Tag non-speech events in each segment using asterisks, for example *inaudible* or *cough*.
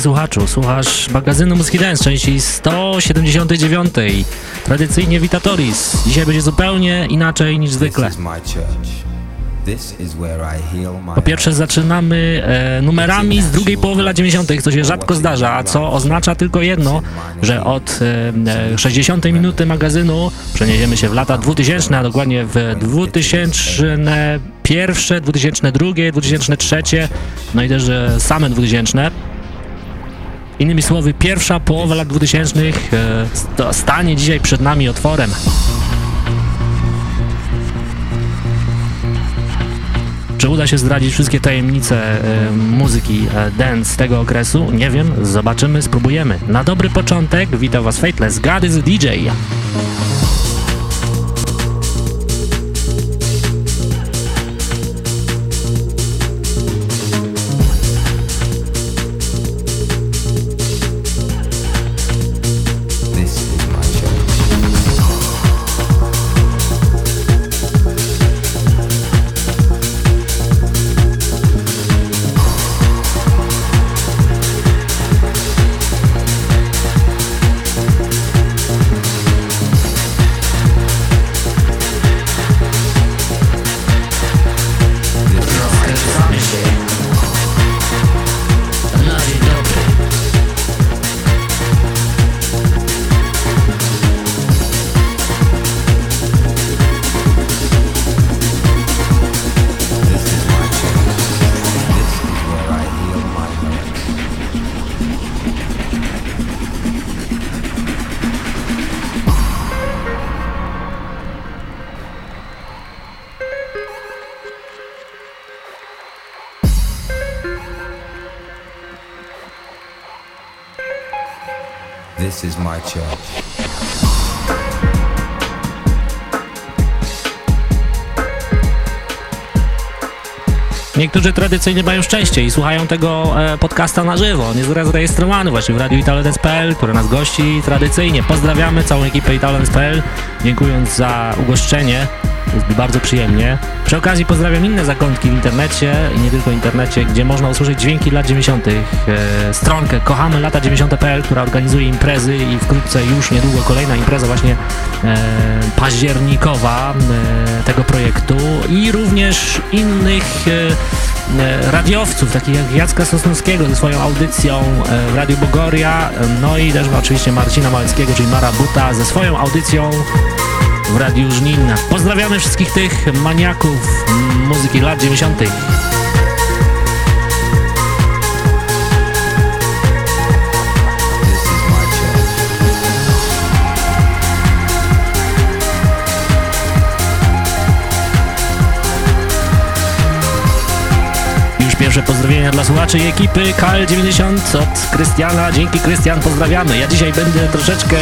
Słuchaczu, słuchasz magazynu Muzyki Dance części 179. Tradycyjnie Vitatoris. Dzisiaj będzie zupełnie inaczej niż zwykle. Po pierwsze zaczynamy e, numerami z drugiej połowy lat 90., co się rzadko zdarza, a co oznacza tylko jedno, że od e, 60 e, minuty magazynu przeniesiemy się w lata 2000, a dokładnie w 2001, 2002, 2003, no i też e, same 2000. Innymi słowy, pierwsza połowa lat 2000 e, stanie dzisiaj przed nami otworem. Czy uda się zdradzić wszystkie tajemnice e, muzyki e, dance tego okresu? Nie wiem, zobaczymy, spróbujemy. Na dobry początek witam Was Fateless, God is a DJ. Niektórzy tradycyjnie mają szczęście i słuchają tego e, podcasta na żywo. On jest zarejestrowany właśnie w Radiu Italodance.pl, które nas gości tradycyjnie. Pozdrawiamy całą ekipę Italodance.pl, dziękując za ugoszczenie jest bardzo przyjemnie. Przy okazji pozdrawiam inne zakątki w internecie i nie tylko w internecie, gdzie można usłyszeć dźwięki lat 90. E, stronkę kochamy lata 90.pl, która organizuje imprezy i wkrótce już niedługo kolejna impreza właśnie e, październikowa e, tego projektu i również innych e, e radiowców, takich jak Jacka Sosnowskiego ze swoją audycją e, w Radiu Bogoria, no i też oczywiście Marcina Małeckiego, czyli Mara Buta ze swoją audycją w Radiu Żnin. Pozdrawiamy wszystkich tych maniaków muzyki lat 90. Pierwsze pozdrowienia dla słuchaczy i ekipy KL90 od Krystiana. Dzięki Krystian, pozdrawiamy. Ja dzisiaj będę troszeczkę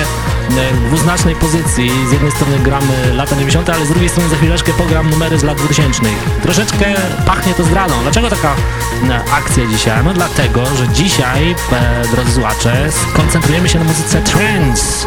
dwuznacznej pozycji. Z jednej strony gramy lata 90., ale z drugiej strony za chwileczkę pogram numery z lat 2000. Troszeczkę pachnie to zdradą. Dlaczego taka e, akcja dzisiaj? No dlatego, że dzisiaj, e, drodzy słuchacze, skoncentrujemy się na muzyce trance.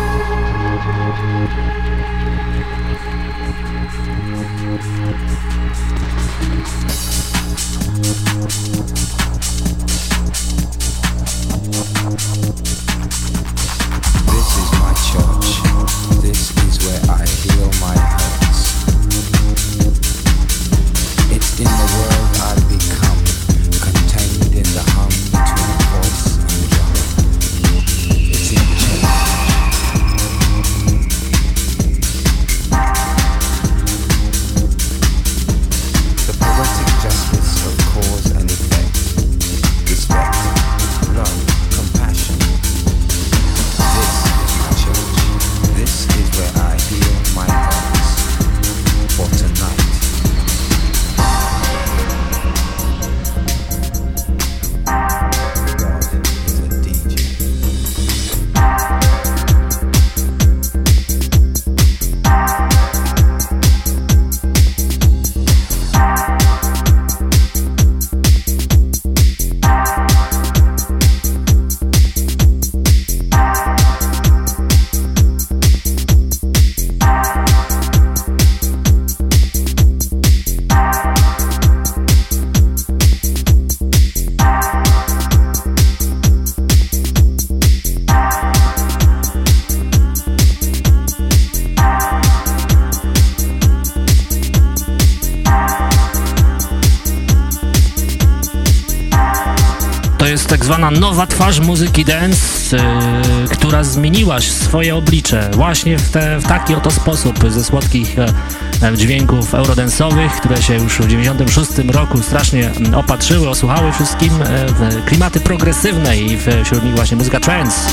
Muzyki dance, yy, która zmieniła swoje oblicze właśnie w, te, w taki oto sposób ze słodkich e, dźwięków eurodensowych, które się już w 96 roku strasznie opatrzyły, osłuchały wszystkim e, klimaty progresywne i wśród nich właśnie muzyka trance.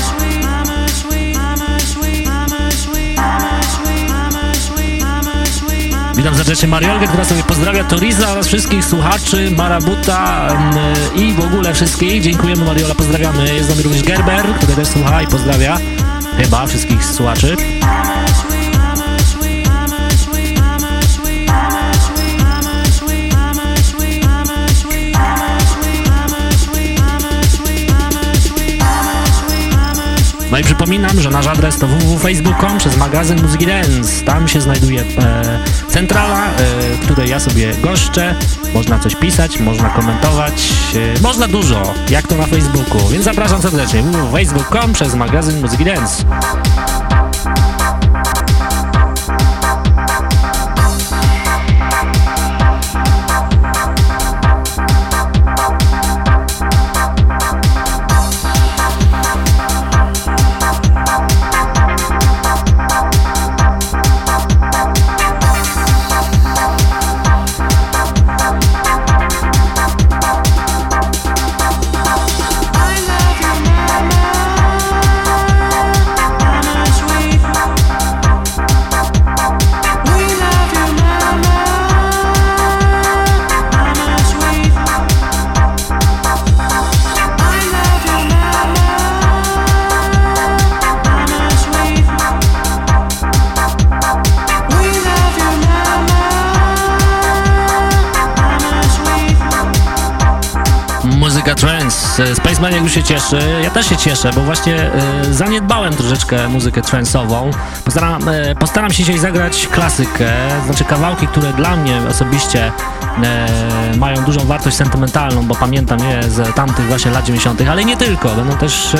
Witam serdecznie Mariolkę, która sobie pozdrawia Toriza oraz wszystkich słuchaczy, Marabuta i w ogóle wszystkich. Dziękujemy Mariola, pozdrawiamy. Jest z nami również Gerber, który też słucha i pozdrawia chyba wszystkich słuchaczy. I przypominam, że nasz adres to www.facebook.com przez magazyn Muzyki Dance. Tam się znajduje e, centrala, e, w której ja sobie goszczę. Można coś pisać, można komentować, e, można dużo, jak to na Facebooku. Więc zapraszam serdecznie www.facebook.com przez magazyn Muzyki Dance. Jak już się cieszy, ja też się cieszę, bo właśnie y, zaniedbałem troszeczkę muzykę trance'ową. Postaram, y, postaram się dzisiaj zagrać klasykę, znaczy kawałki, które dla mnie osobiście y, mają dużą wartość sentymentalną, bo pamiętam je z tamtych właśnie lat 90., ale nie tylko. Będą też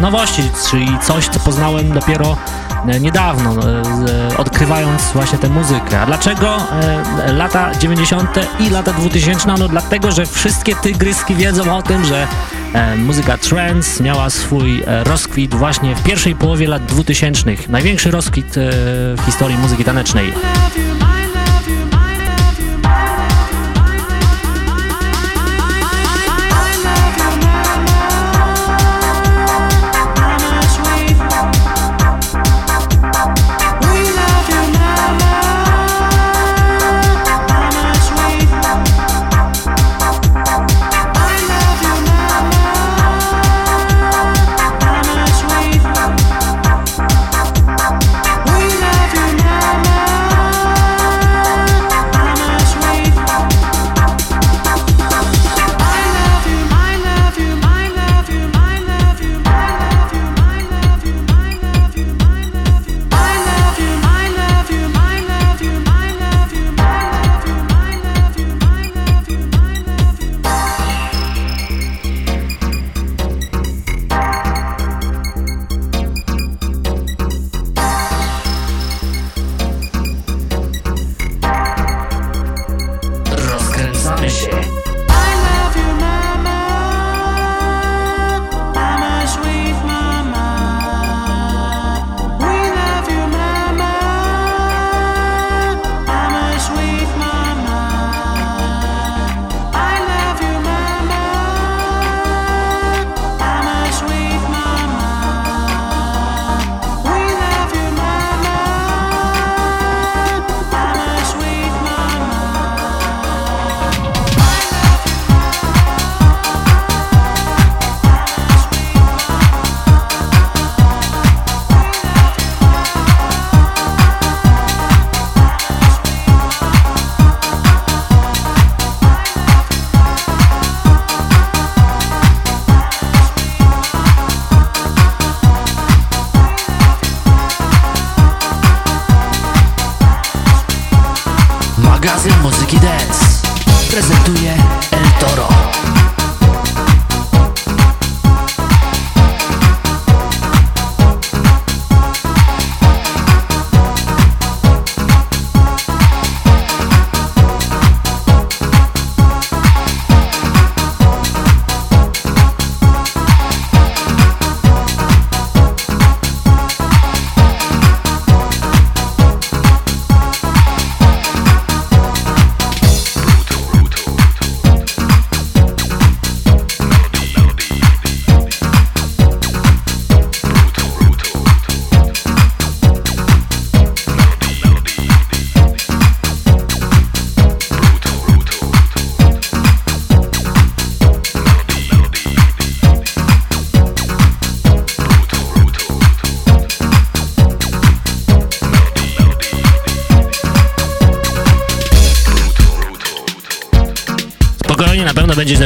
nowości, czyli coś, co poznałem dopiero niedawno, odkrywając właśnie tę muzykę. A dlaczego lata 90. i lata 2000? No dlatego, że wszystkie tygryski wiedzą o tym, że muzyka trance miała swój e, rozkwit właśnie w pierwszej połowie lat 2000. Największy rozkwit e, w historii muzyki tanecznej.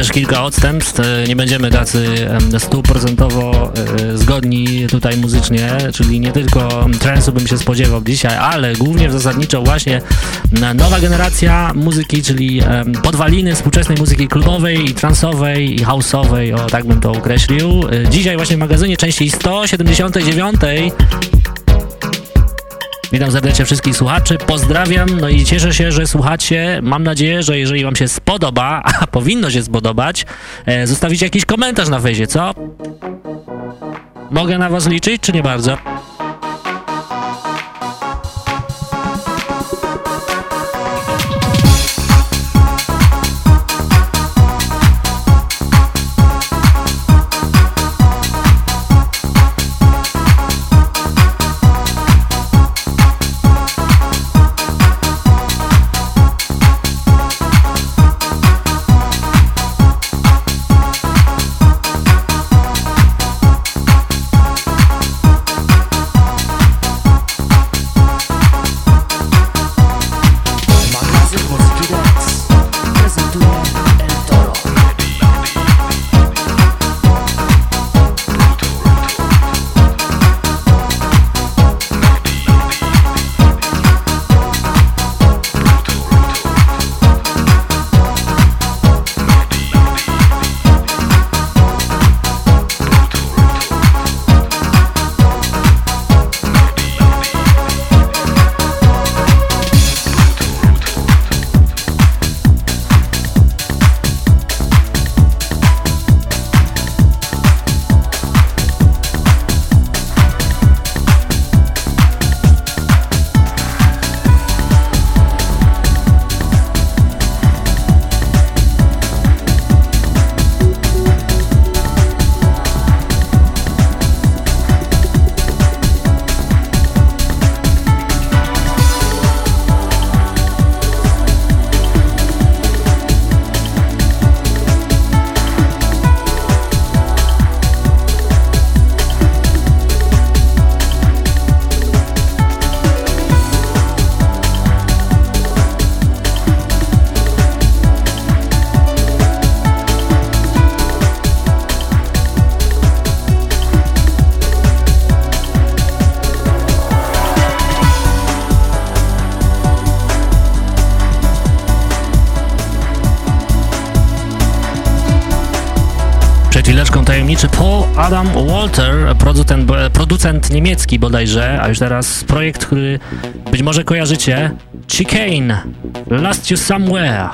Też kilka odstępstw, nie będziemy tacy stuprocentowo e, zgodni tutaj muzycznie, czyli nie tylko transu bym się spodziewał dzisiaj, ale głównie zasadniczo właśnie nowa generacja muzyki, czyli podwaliny współczesnej muzyki klubowej i transowej i houseowej, o tak bym to określił. E, dzisiaj właśnie w magazynie części 179 Witam serdecznie wszystkich słuchaczy, pozdrawiam, no i cieszę się, że słuchacie. Mam nadzieję, że jeżeli wam się spodoba, *laughs* a powinno się spodobać, e, zostawicie jakiś komentarz na fejsie, co? Mogę na was liczyć, czy nie bardzo? Adam Walter, producent, producent niemiecki bodajże, a już teraz projekt, który być może kojarzycie, Chicane, Last You Somewhere.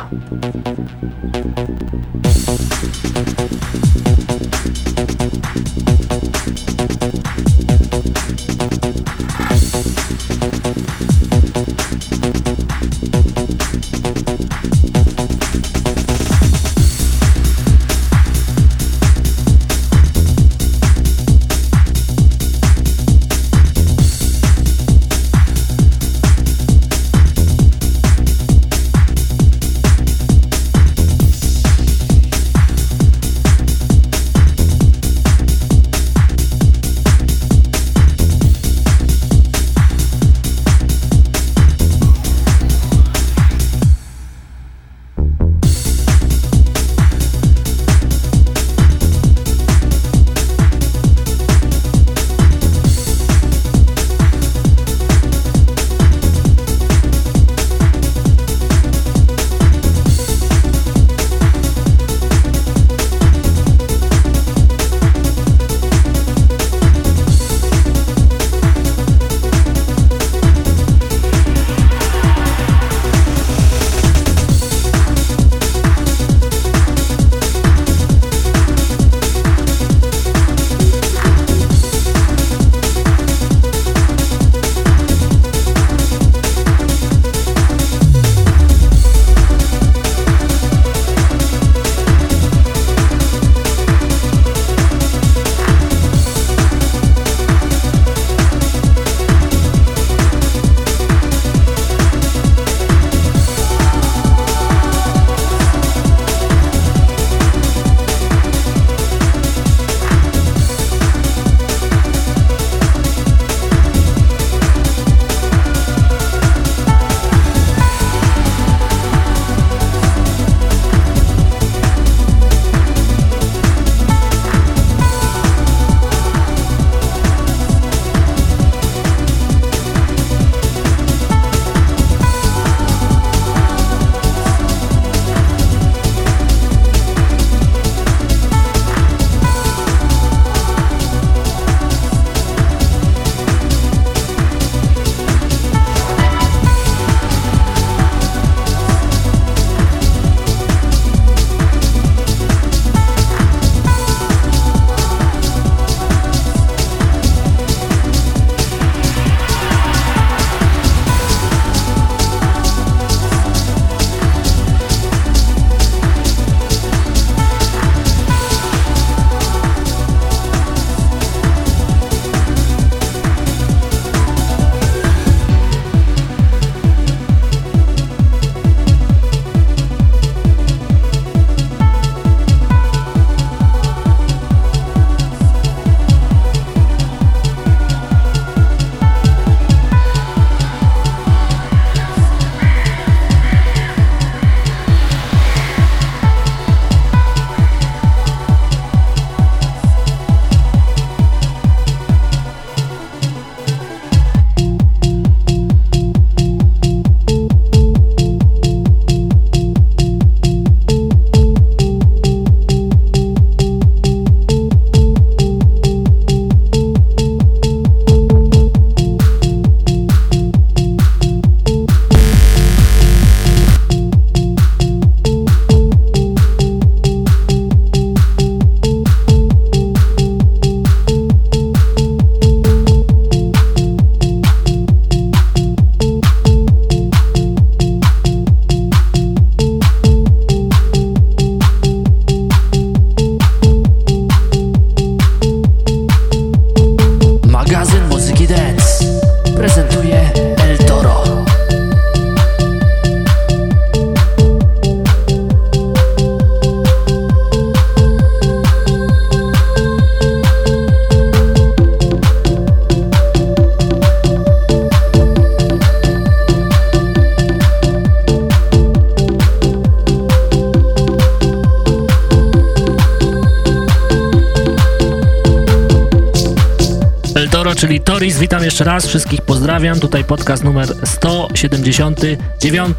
Czyli Toris. Witam jeszcze raz, wszystkich pozdrawiam. Tutaj podcast numer 179.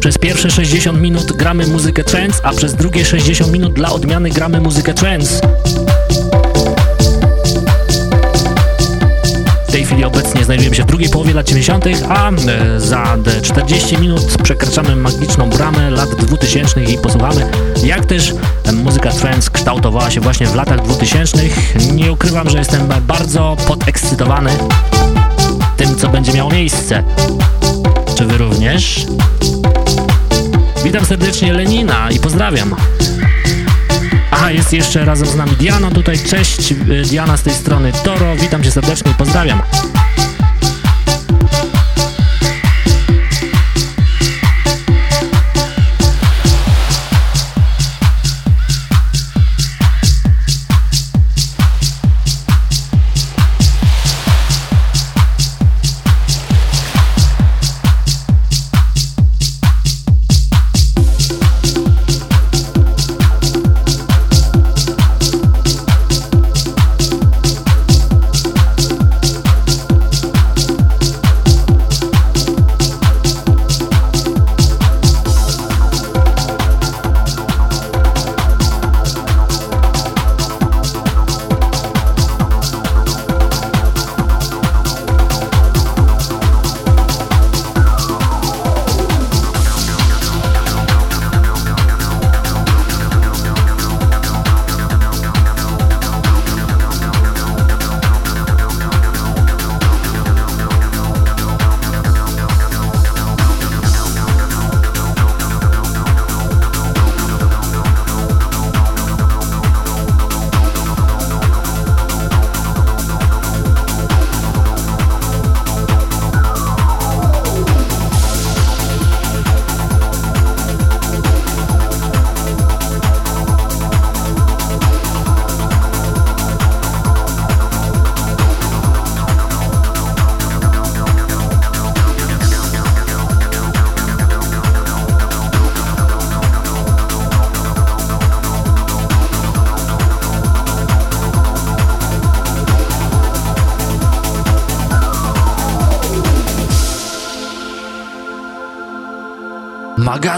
Przez pierwsze 60 minut gramy muzykę trance, a przez drugie 60 minut dla odmiany gramy muzykę trance. Obecnie znajdujemy się w drugiej połowie lat 90., a e, za 40 minut przekraczamy magiczną bramę lat 2000 i posłuchamy, jak też muzyka trance kształtowała się właśnie w latach 2000. Nie ukrywam, że jestem bardzo podekscytowany tym, co będzie miało miejsce. Czy wy również? Witam serdecznie Lenina i pozdrawiam. Aha, jest jeszcze razem z nami Diana tutaj. Cześć, y, Diana z tej strony Toro. Witam cię serdecznie i pozdrawiam.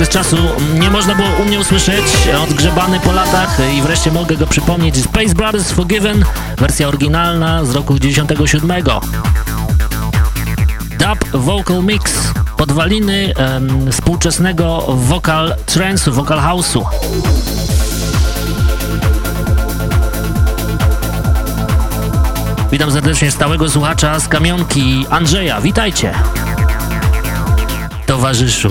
okres czasu nie można było u mnie usłyszeć, odgrzebany po latach i wreszcie mogę go przypomnieć. Space Brothers Forgiven, wersja oryginalna z roku 97. Dub Vocal Mix, podwaliny em, współczesnego vocal trance'u, vocal house'u. Witam serdecznie stałego słuchacza z kamionki Andrzeja. Witajcie, towarzyszu.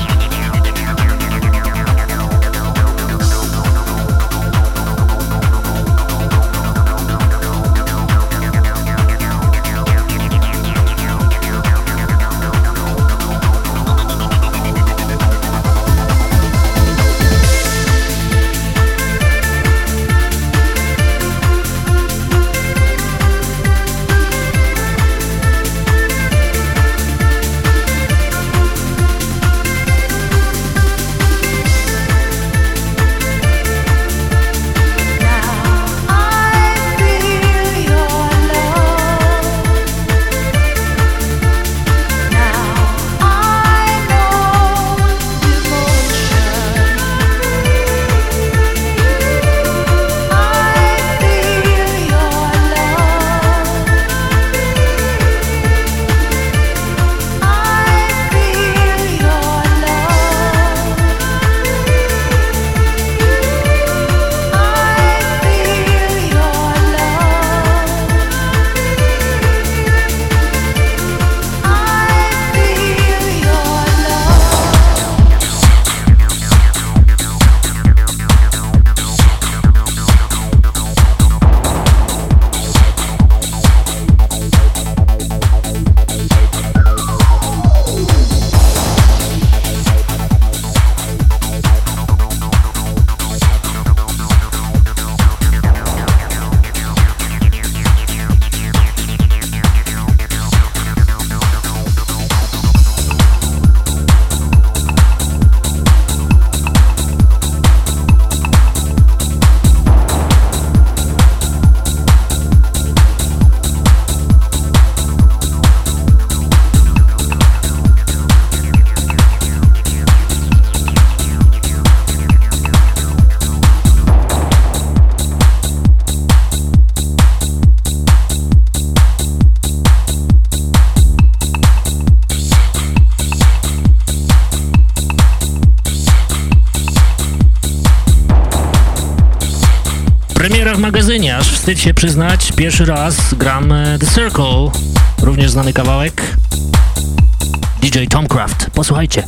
Wstyd się przyznać, pierwszy raz gram e, The Circle, również znany kawałek. DJ Tomcraft, posłuchajcie.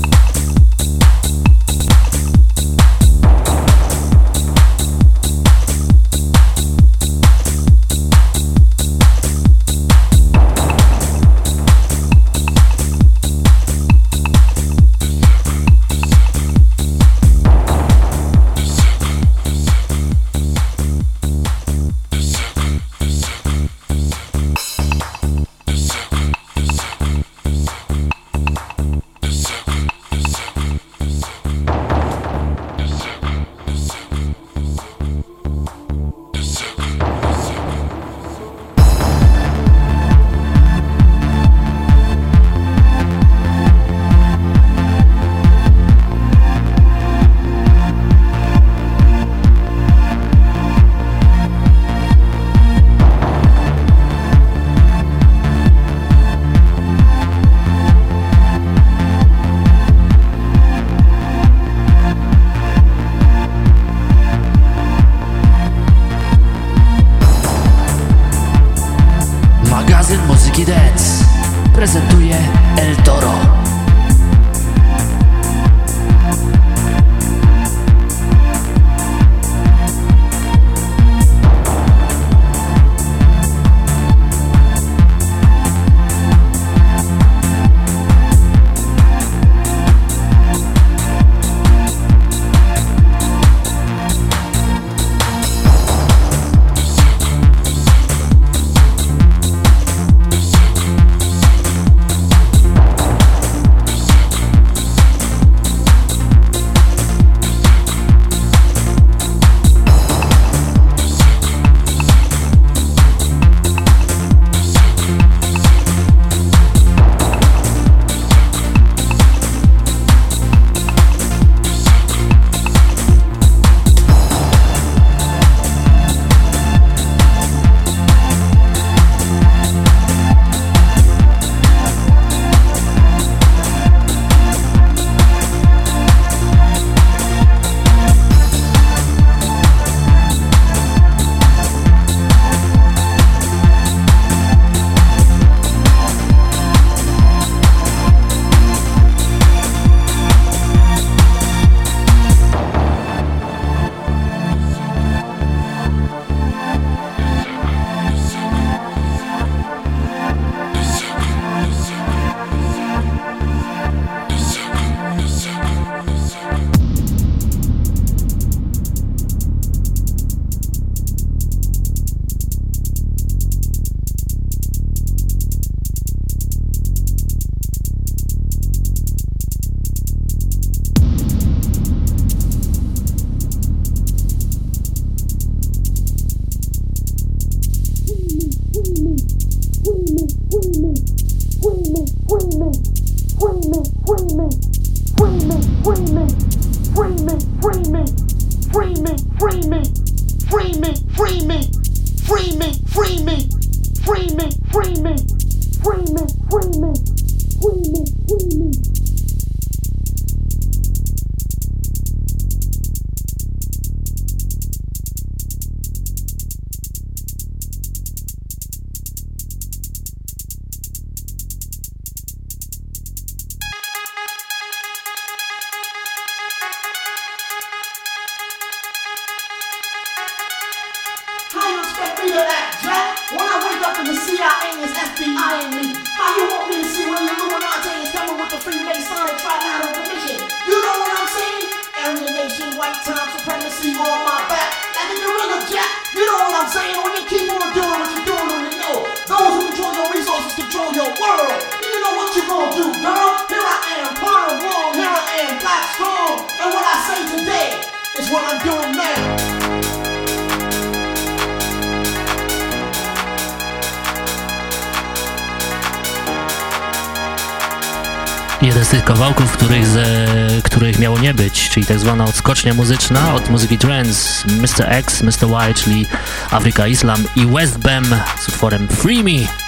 Odskocznia muzyczna od muzyki trance Mr. X, Mr. Y, czyli Afryka Islam i West Bam z utworem Free Me.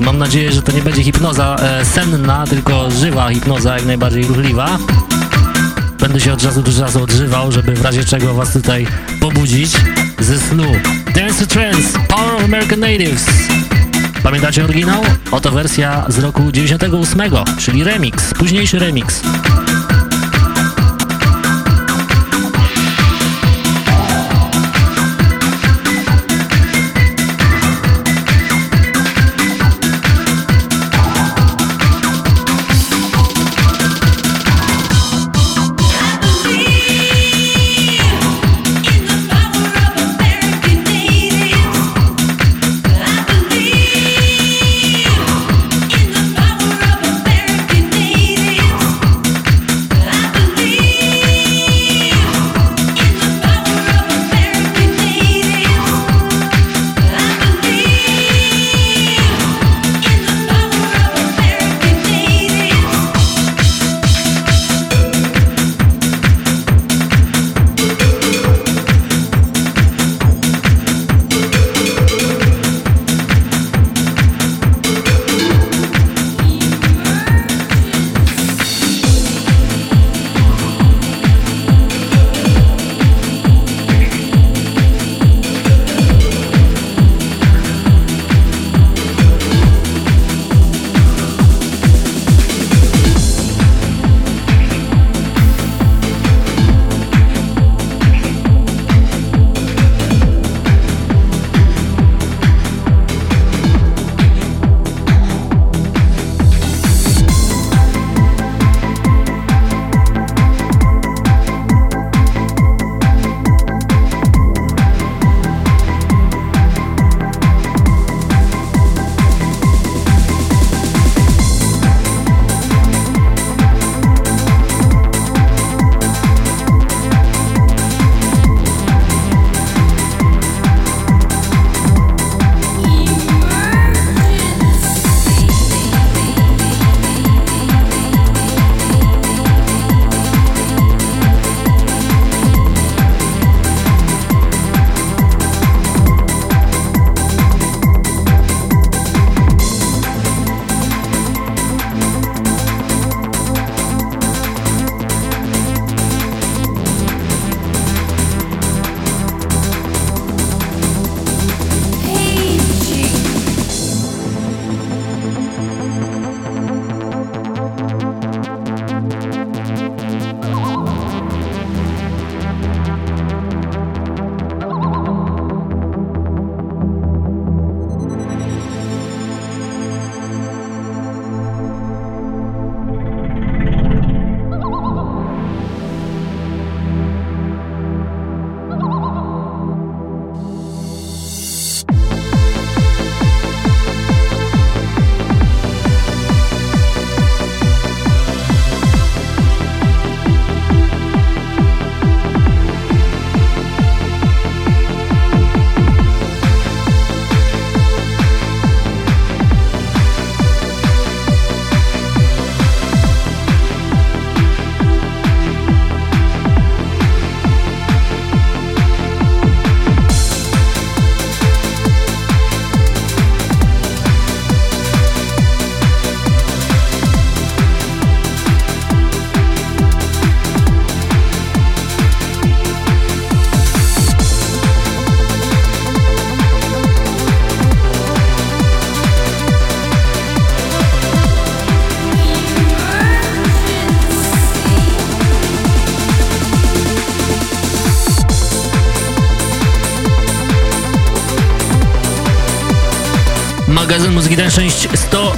Mam nadzieję, że to nie będzie hipnoza e, senna, tylko żywa hipnoza, jak najbardziej ruchliwa. Będę się od czasu do czasu odżywał, żeby w razie czego was tutaj pobudzić ze snu. Dance to Trance, Power of American Natives. Pamiętacie oryginał? Oto wersja z roku 98, czyli remix, późniejszy remix.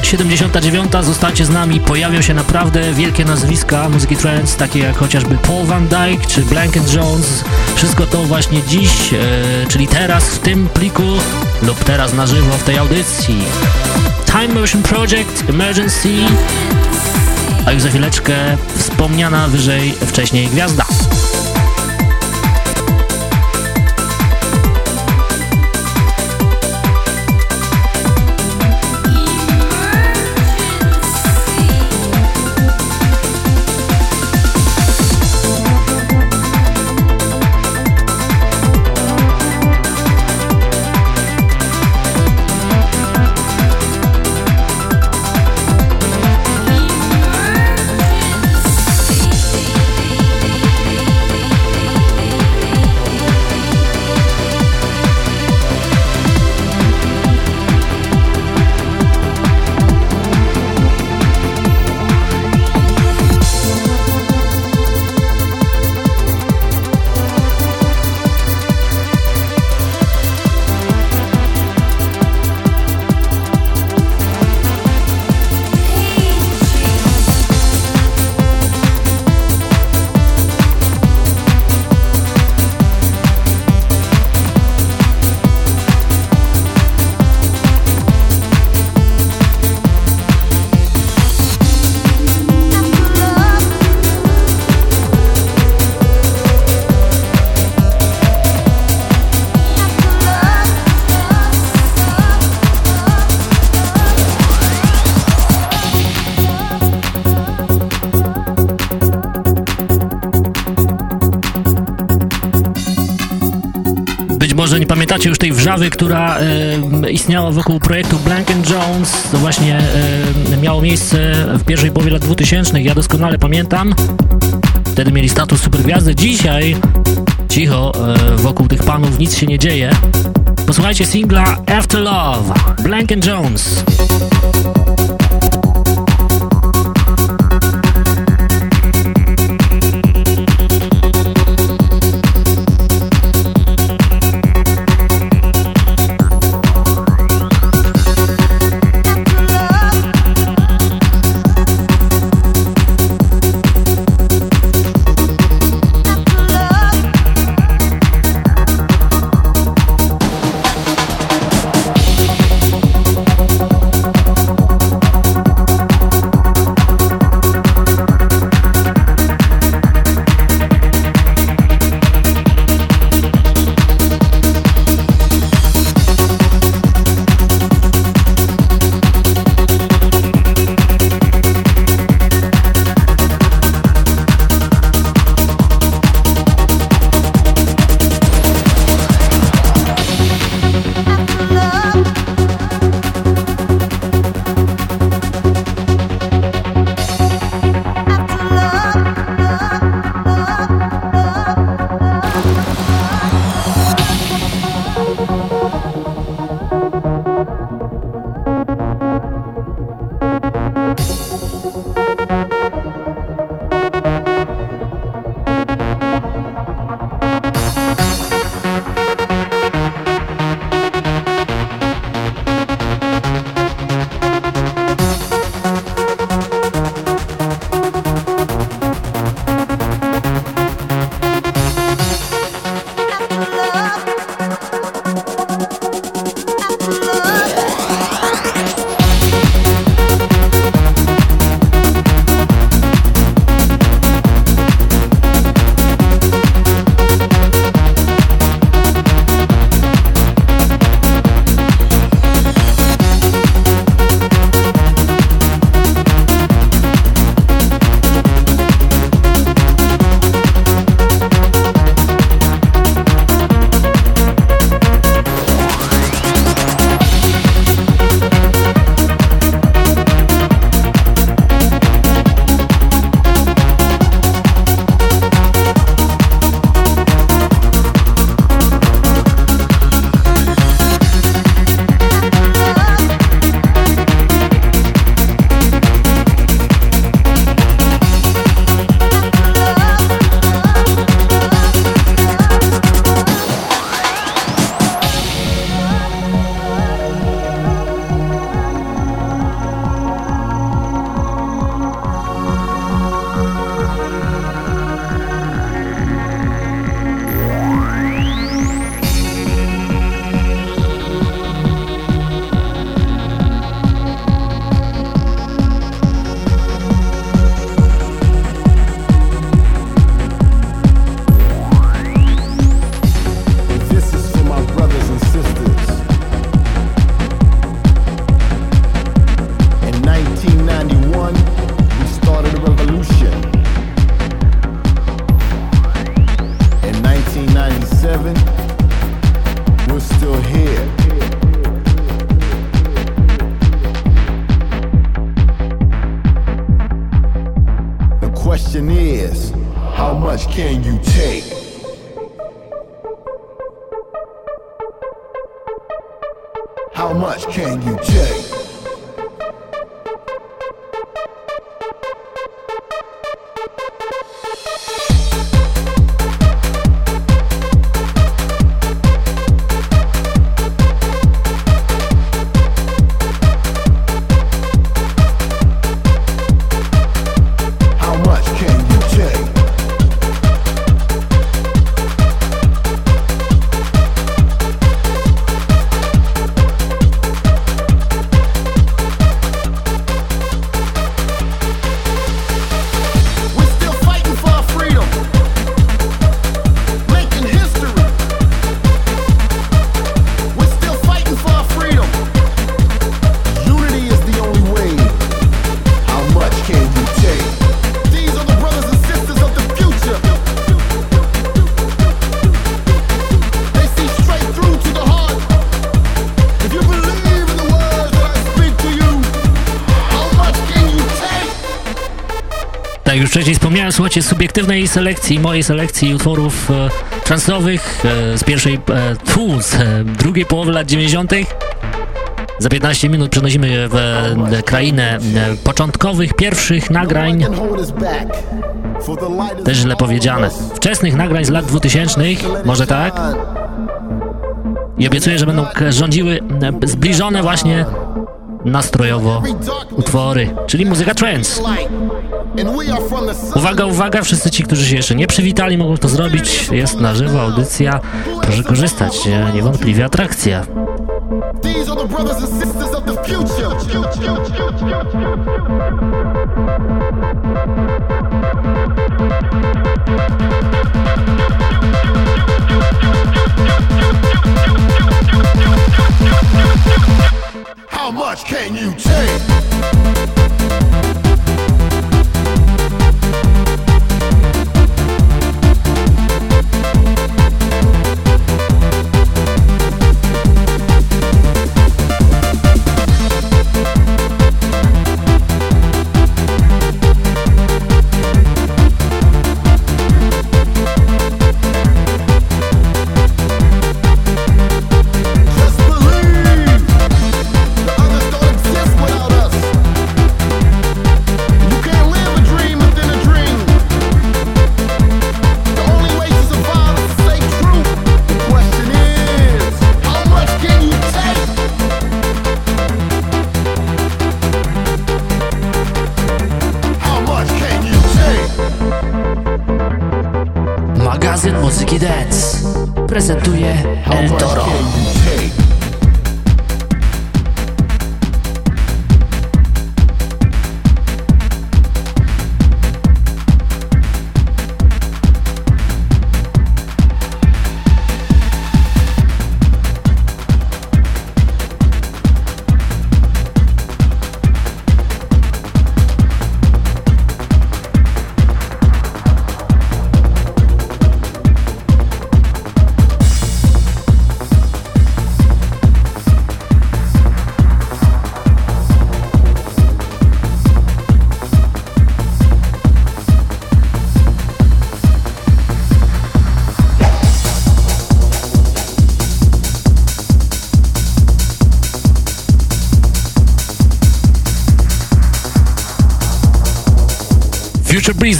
179. Zostańcie z nami, pojawią się naprawdę wielkie nazwiska muzyki trance, takie jak chociażby Paul Van Dyke czy Blanket Jones. Wszystko to właśnie dziś, e, czyli teraz w tym pliku lub teraz na żywo w tej audycji. Time Motion Project, Emergency, a już za chwileczkę wspomniana wyżej wcześniej gwiazda. Pamiętacie już tej wrzawy, która e, istniała wokół projektu Blank Jones, to właśnie e, miało miejsce w pierwszej połowie lat 2000. Ja doskonale pamiętam. Wtedy mieli status supergwiazdy. Dzisiaj cicho, e, wokół tych panów nic się nie dzieje. Posłuchajcie singla After Love, Blank Jones. Słuchajcie subiektywnej selekcji, mojej selekcji utworów e, transowych e, z pierwszej, e, tfu, z e, drugiej połowy lat 90. Za 15 minut przenosimy się w e, krainę e, początkowych, pierwszych nagrań, też źle powiedziane, wczesnych nagrań z lat 2000, może tak? I obiecuję, że będą rządziły zbliżone właśnie nastrojowo utwory, czyli muzyka trance. Uwaga, uwaga, wszyscy ci, którzy się jeszcze nie przywitali, mogą to zrobić. Jest na żywo audycja. Proszę korzystać, niewątpliwie atrakcja. How much can you take?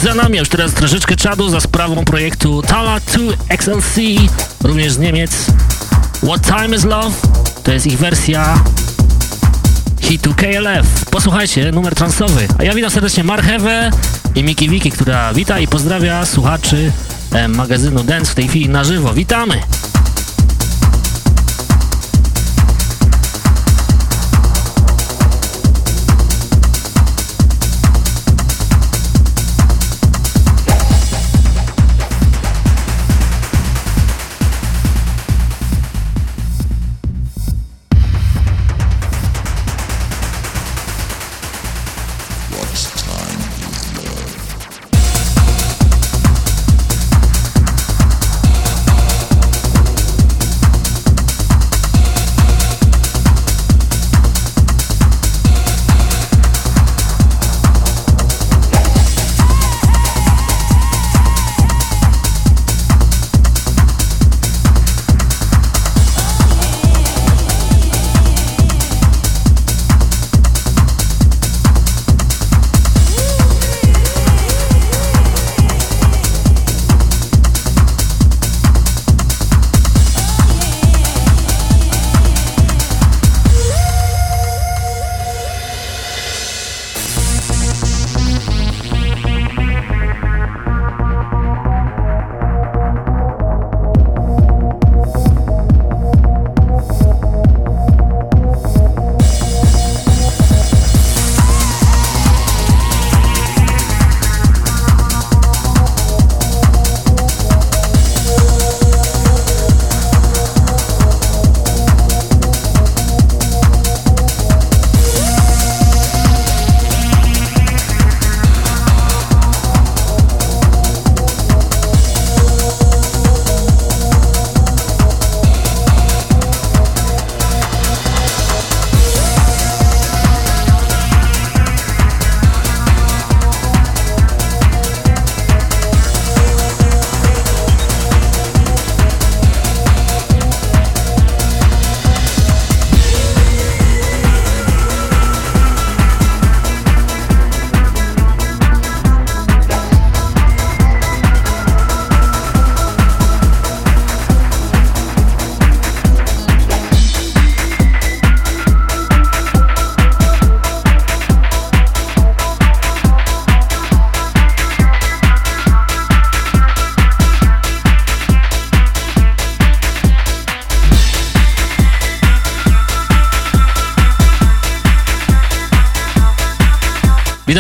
Za nami, już teraz troszeczkę czadu za sprawą projektu Tala 2 XLC, również z Niemiec. What Time Is Love, to jest ich wersja hitu KLF. Posłuchajcie, numer transowy. A ja witam serdecznie Marchewę i Miki Wiki, która wita i pozdrawia słuchaczy e, magazynu Dance w tej chwili na żywo. Witamy!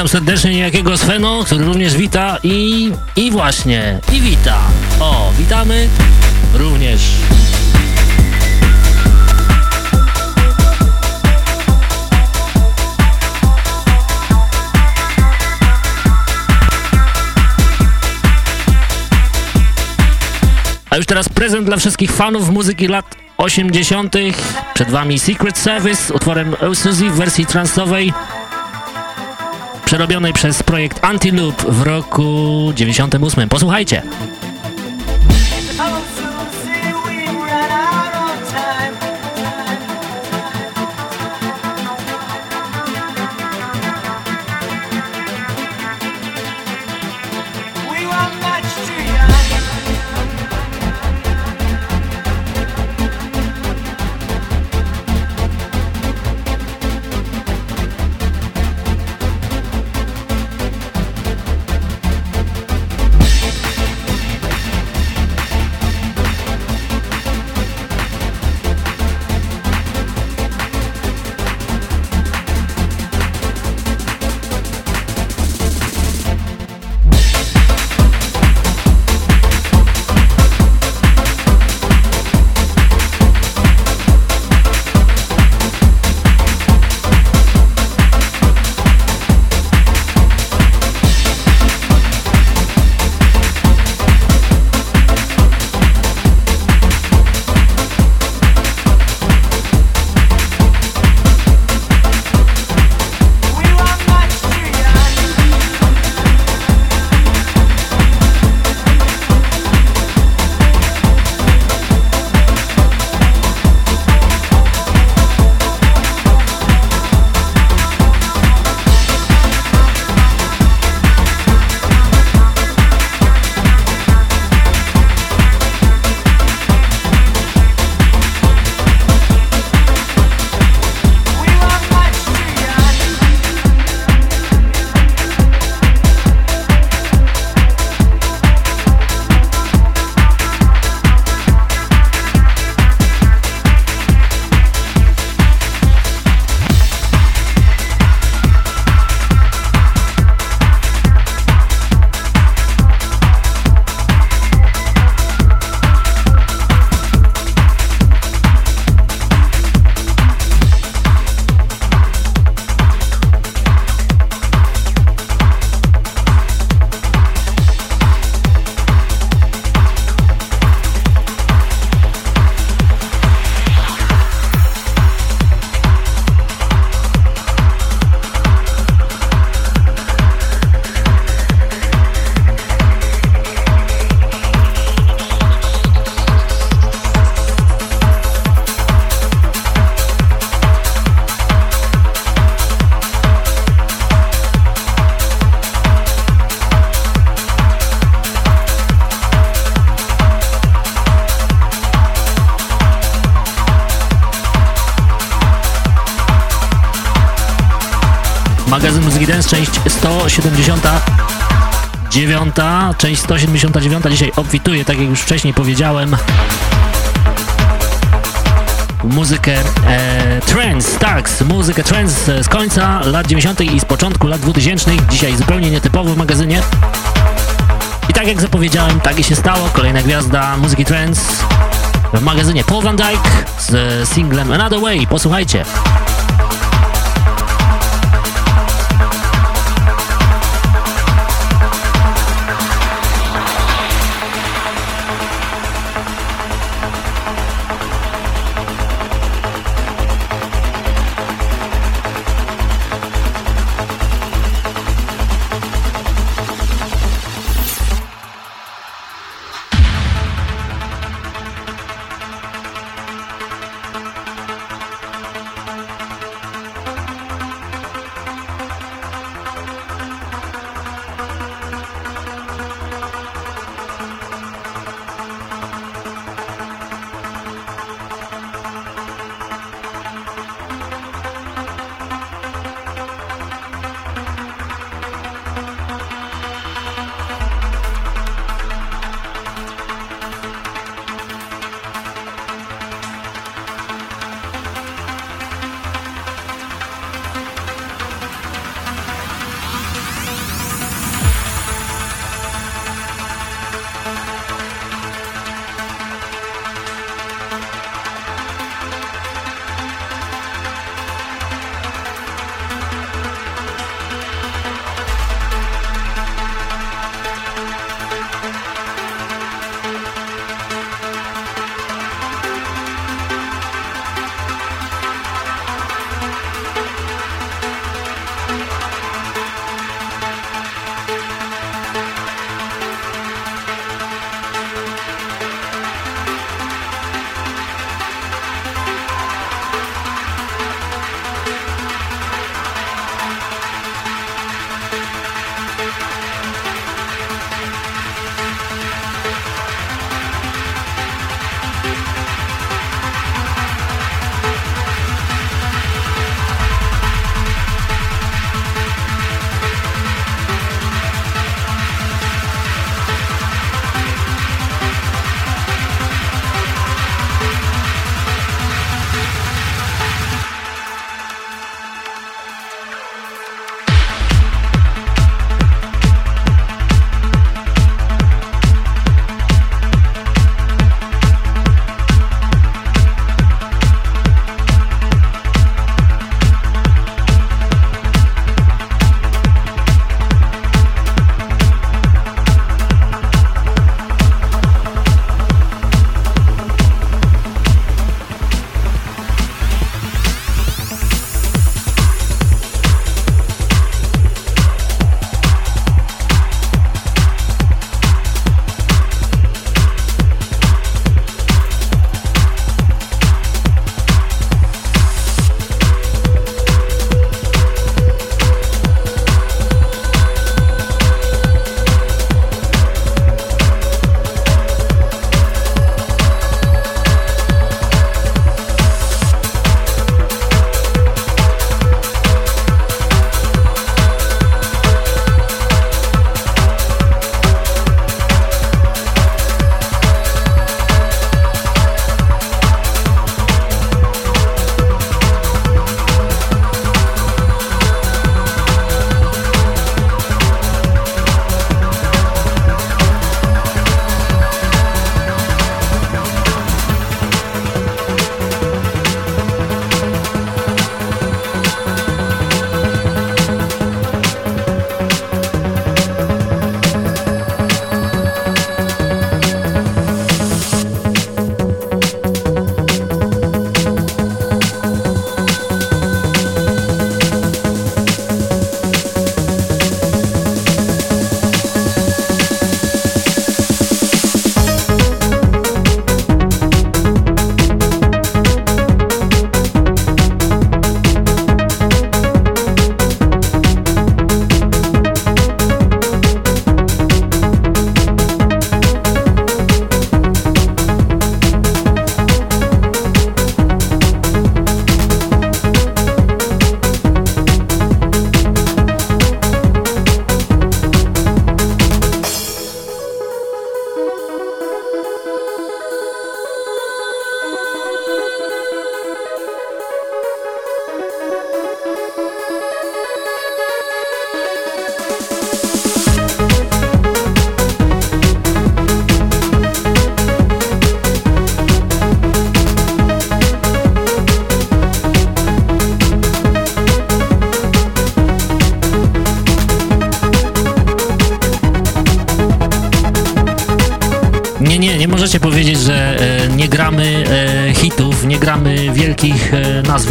Witam serdecznie niejakiego Sveno, który również wita i... i właśnie, i wita. O, witamy również. A już teraz prezent dla wszystkich fanów muzyki lat 80. Przed wami Secret Service utworem Osuzy w wersji transowej przerobionej przez projekt Antiloop w roku 98. Posłuchajcie. 179 dzisiaj obfituje, tak jak już wcześniej powiedziałem, muzykę e, trance, tak, muzykę trance z końca lat 90. i z początku lat 2000. Dzisiaj zupełnie nietypowo w magazynie. I tak jak zapowiedziałem, tak i się stało. Kolejna gwiazda muzyki trance w magazynie Paul Van Dyke z singlem Another Way. Posłuchajcie.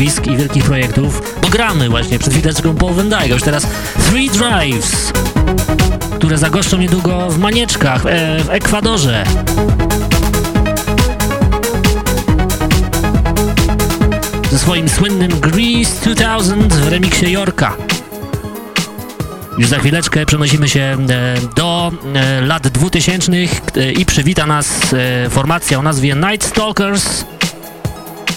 Nazwisk i wielkich projektów, bo gramy właśnie przed chwileczką Paul Van już teraz Three Drives, które zagoszczą niedługo w Manieczkach, e, w Ekwadorze. Ze swoim słynnym Grease 2000 w remiksie Yorka. Już za chwileczkę przenosimy się e, do e, lat 2000 e, i przywita nas formacja o nazwie Night Stalkers.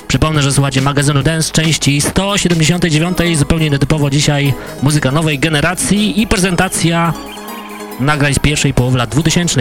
Przypomnę, że słuchacie magazynu Dance części 179, zupełnie nietypowo dzisiaj muzyka nowej generacji i prezentacja nagrań z pierwszej połowy lat 2000.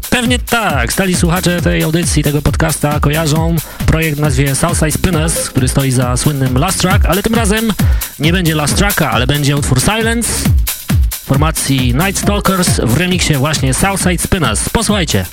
Pewnie tak. Stali słuchacze tej audycji, tego podcasta kojarzą projekt w nazwie Southside Spinners, który stoi za słynnym Last Track, ale tym razem nie będzie Last Tracka, ale będzie utwór Silence formacji Night Stalkers w remiksie właśnie Southside Spinners. Posłuchajcie.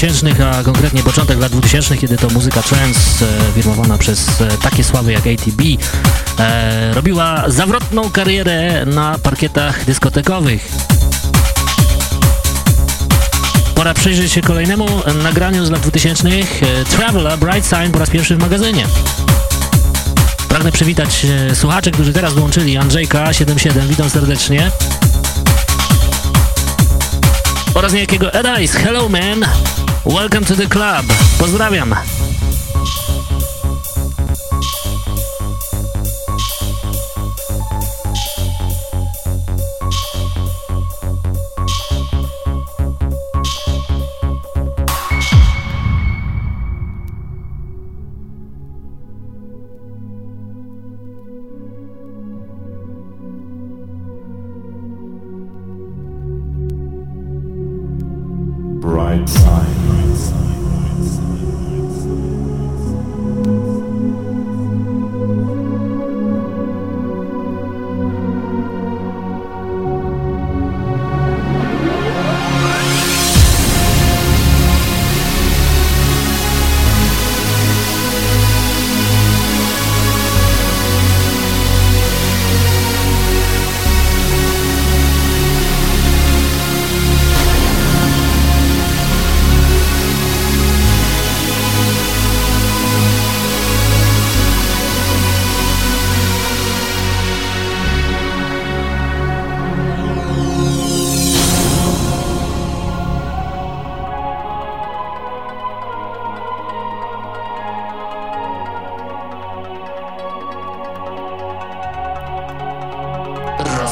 2000, a konkretnie początek lat 2000, kiedy to muzyka trance, e, firmowana przez e, takie sławy jak ATB, e, robiła zawrotną karierę na parkietach dyskotekowych. Pora przyjrzeć się kolejnemu nagraniu z lat 2000, e, Bright Sign po raz pierwszy w magazynie. Pragnę przywitać słuchaczy, którzy teraz dołączyli. Andrzejka 77, witam serdecznie oraz niejakiego Edice. Hello man, welcome to the club. Pozdrawiam.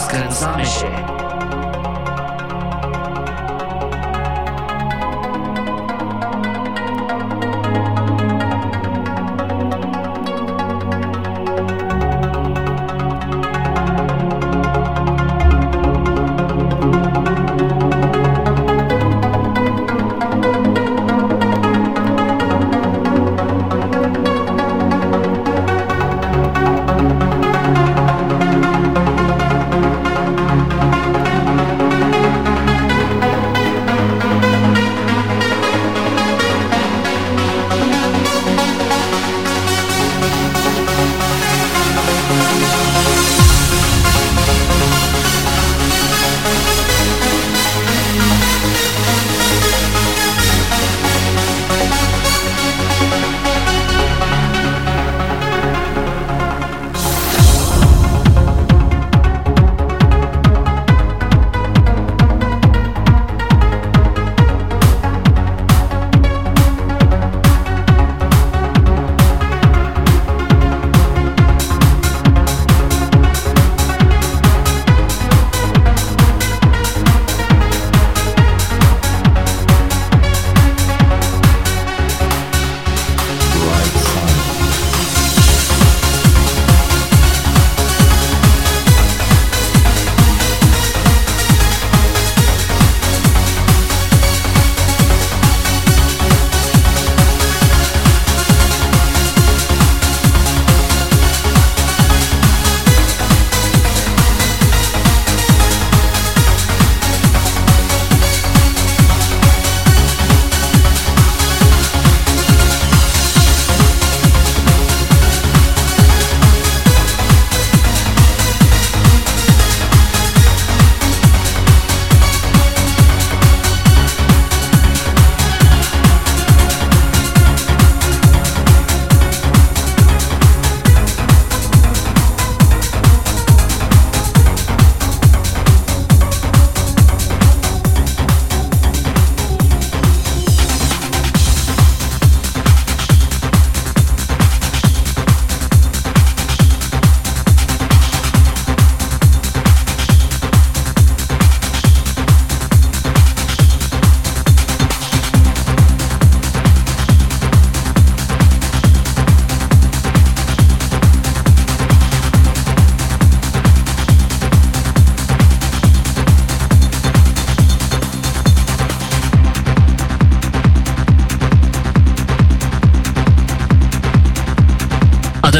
Kırmızı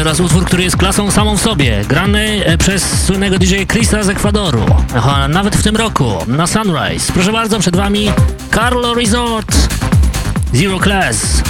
teraz utwór, który jest klasą samą w sobie, grany e, przez słynnego DJ Chrisa z Ekwadoru, Aha, nawet w tym roku, na Sunrise. Proszę bardzo, przed wami Carlo Resort, Zero Class.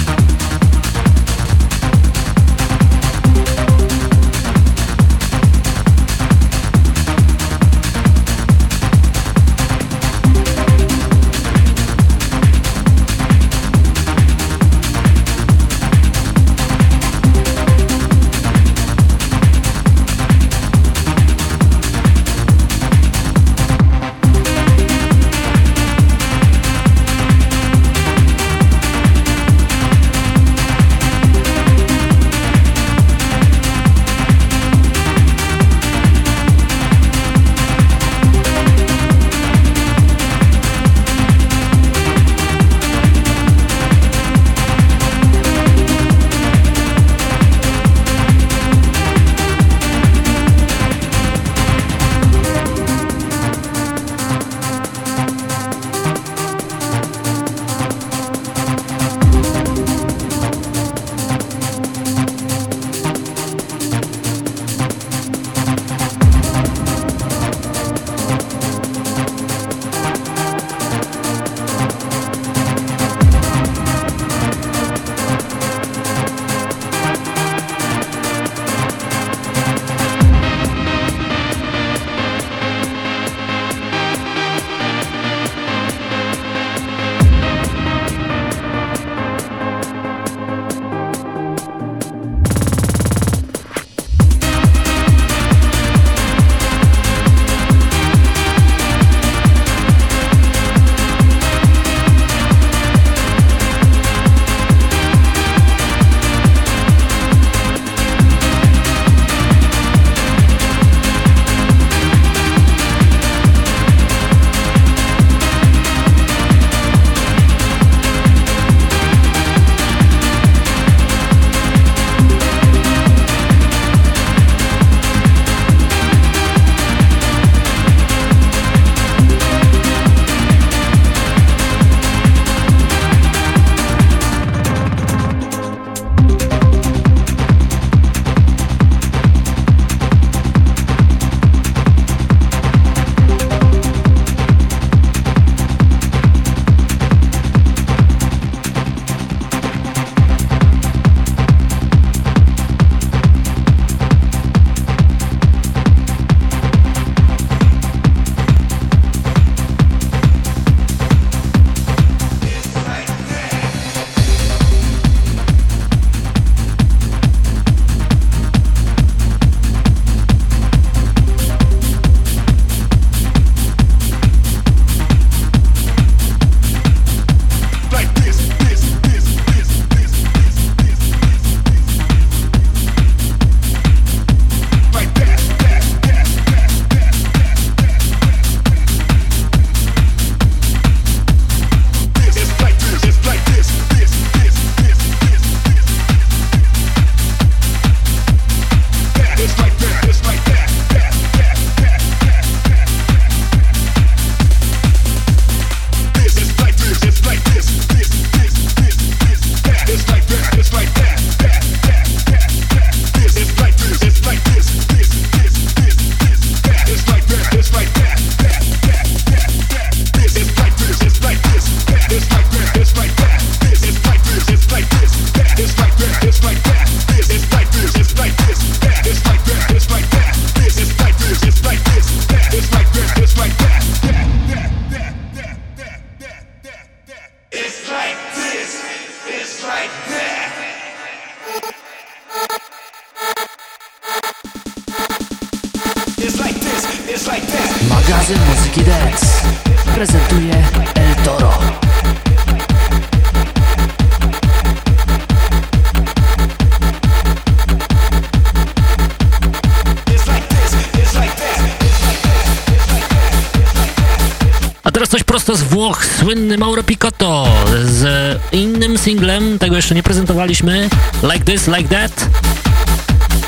Singlem, tego jeszcze nie prezentowaliśmy, Like This, Like That,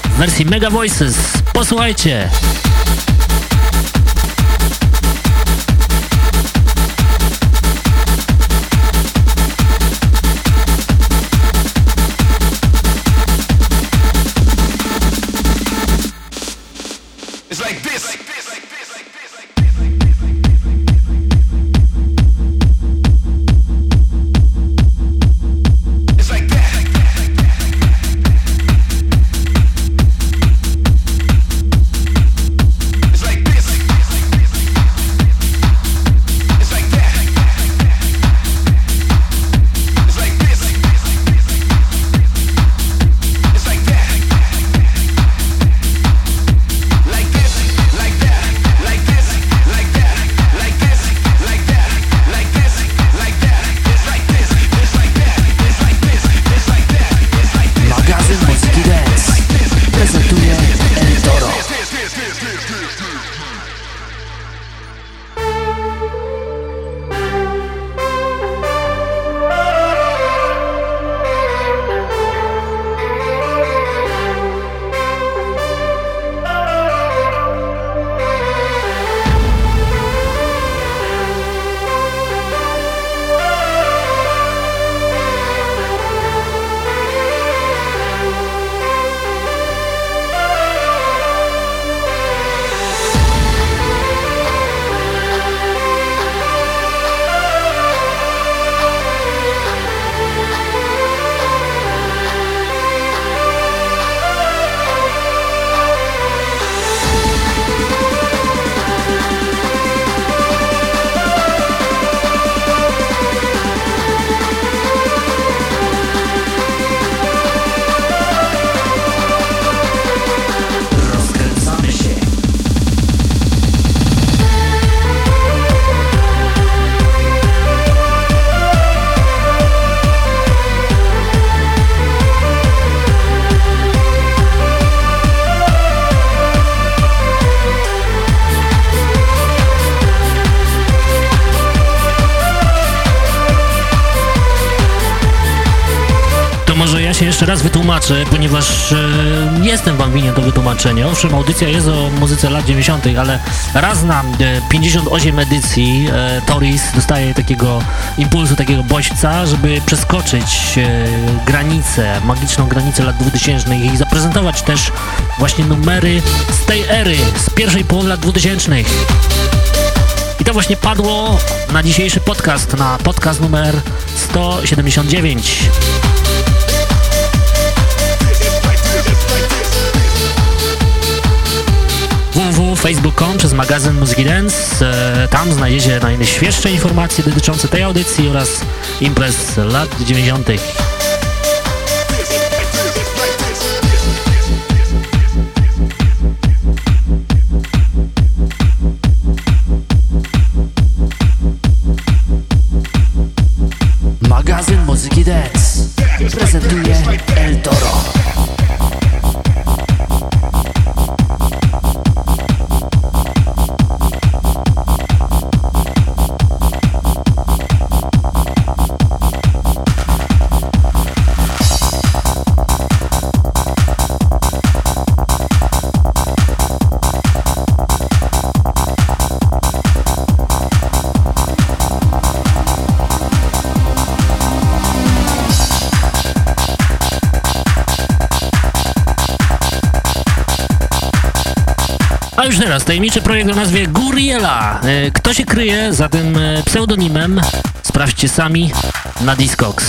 w wersji Mega Voices. Posłuchajcie! Wytłumaczę, ponieważ e, jestem wam winien to wytłumaczenie. Owszem, audycja jest o muzyce lat 90., ale raz na e, 58 edycji e, Toris dostaje takiego impulsu, takiego bodźca, żeby przeskoczyć e, granicę, magiczną granicę lat 2000 i zaprezentować też właśnie numery z tej ery, z pierwszej połowy lat 2000. I to właśnie padło na dzisiejszy podcast, na podcast numer 179. www.facebook.com przez magazyn Muzyki Dance. E, tam znajdziecie najświeższe informacje dotyczące tej audycji oraz imprez lat 90. tajemniczy projekt o nazwie Guriela. E, Kto się kryje za tym e, pseudonimem? Sprawdźcie sami na Discogs.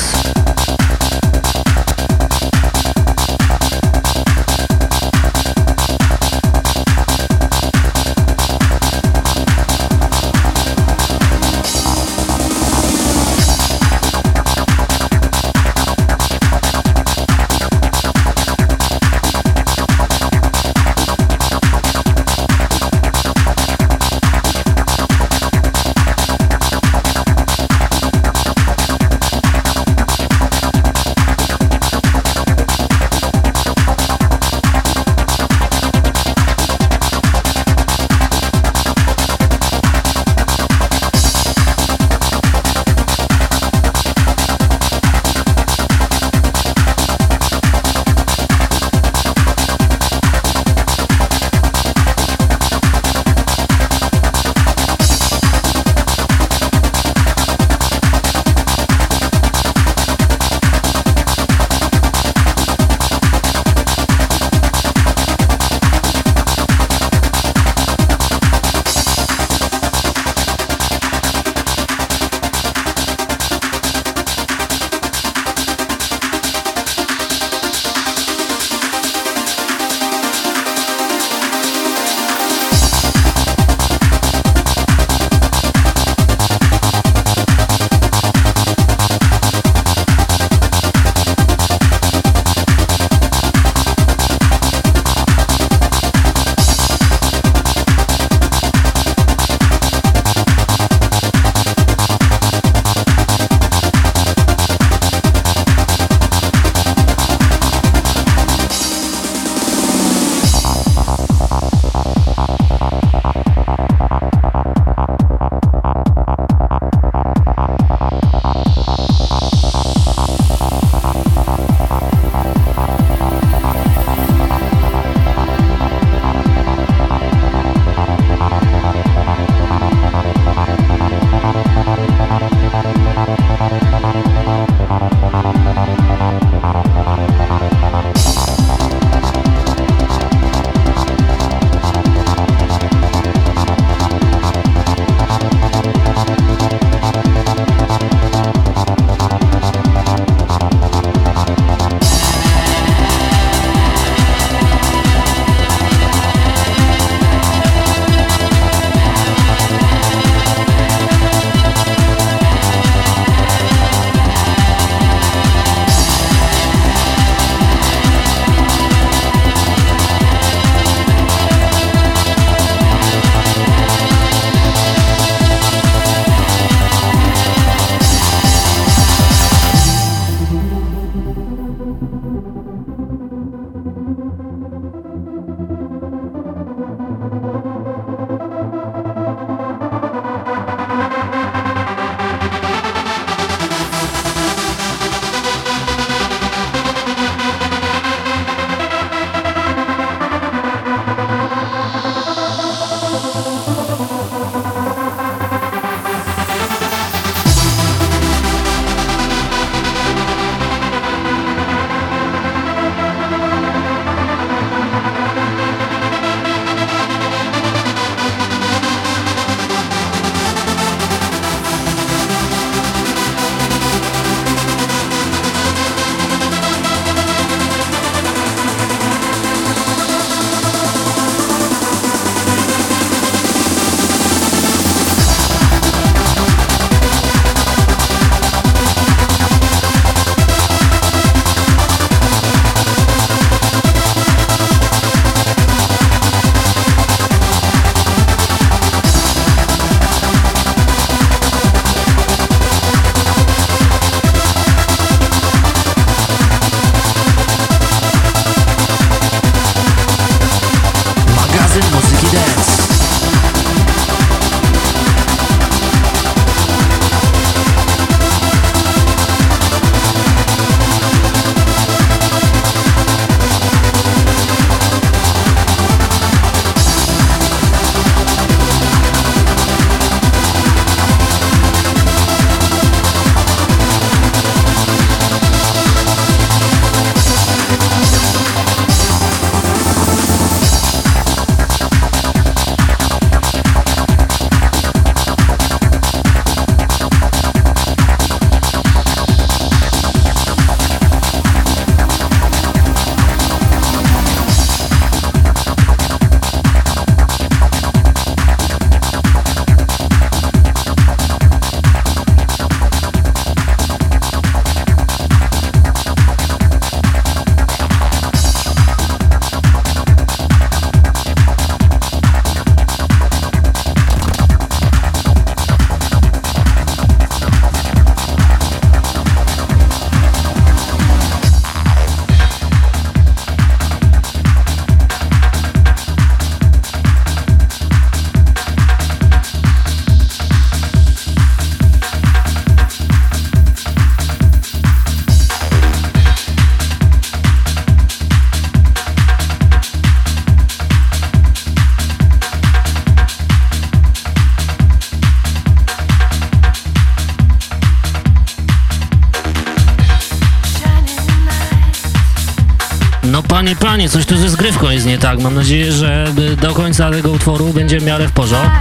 Mam nadzieję, że do końca tego utworu będzie w miarę w porządku.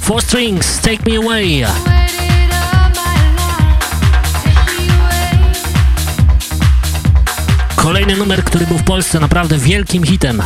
Four Strings, Take Me Away. Kolejny numer, który był w Polsce naprawdę wielkim hitem.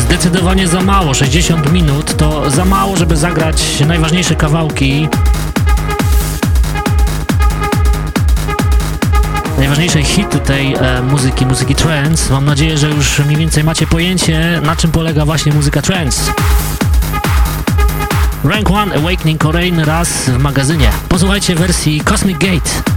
Zdecydowanie za mało. 60 minut to za mało, żeby zagrać najważniejsze kawałki najważniejszych hitów tej e, muzyki, muzyki trance. Mam nadzieję, że już mniej więcej macie pojęcie, na czym polega właśnie muzyka trance. Rank One Awakening kolejny raz w magazynie. Posłuchajcie wersji Cosmic Gate.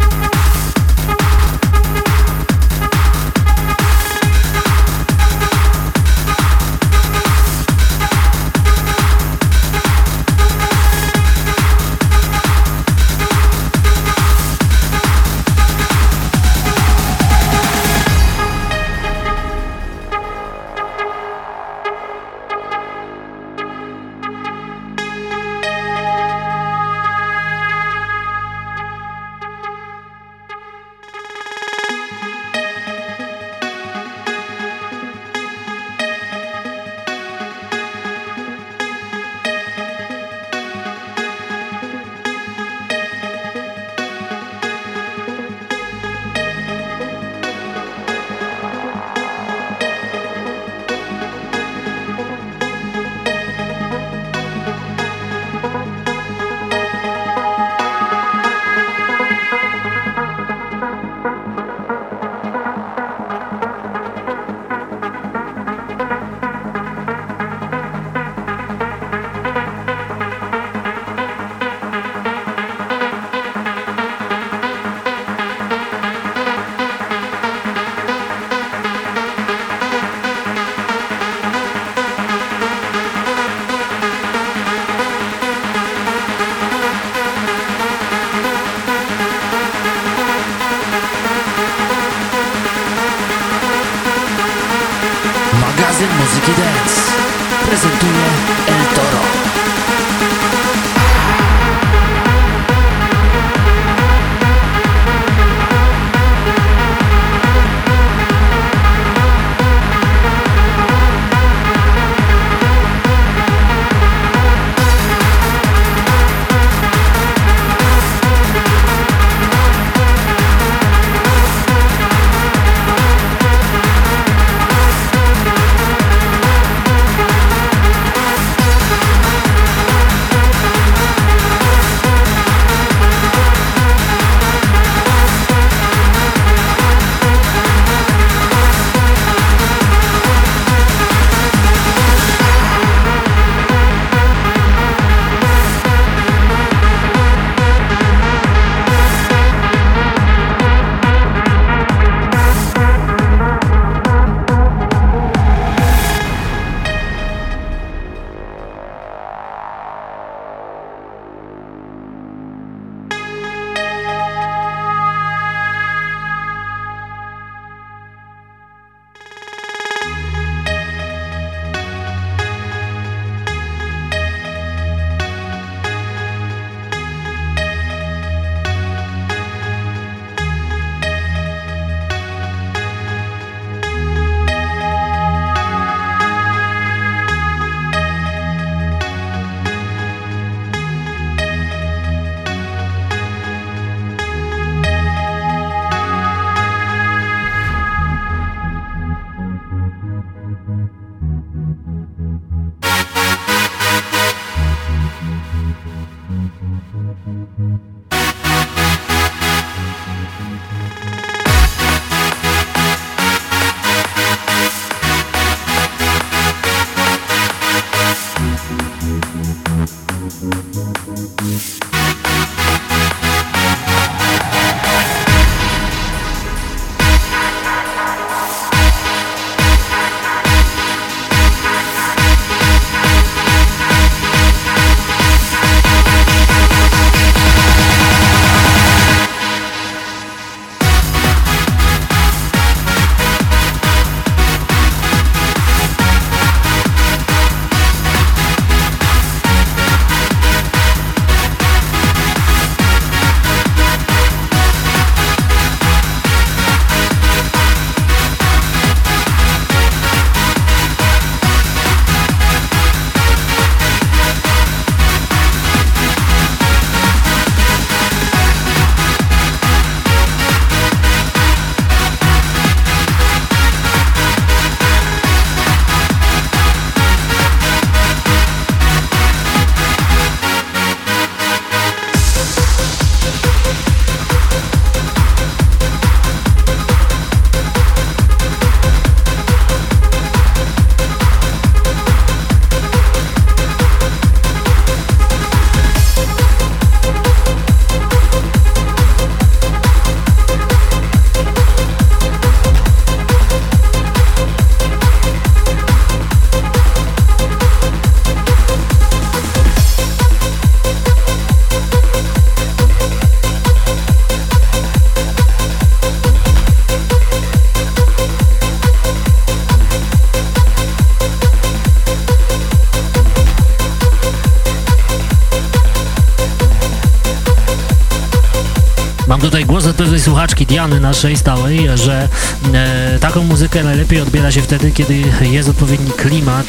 Słuchaczki Diany naszej stałej, że e, taką muzykę najlepiej odbiera się wtedy, kiedy jest odpowiedni klimat,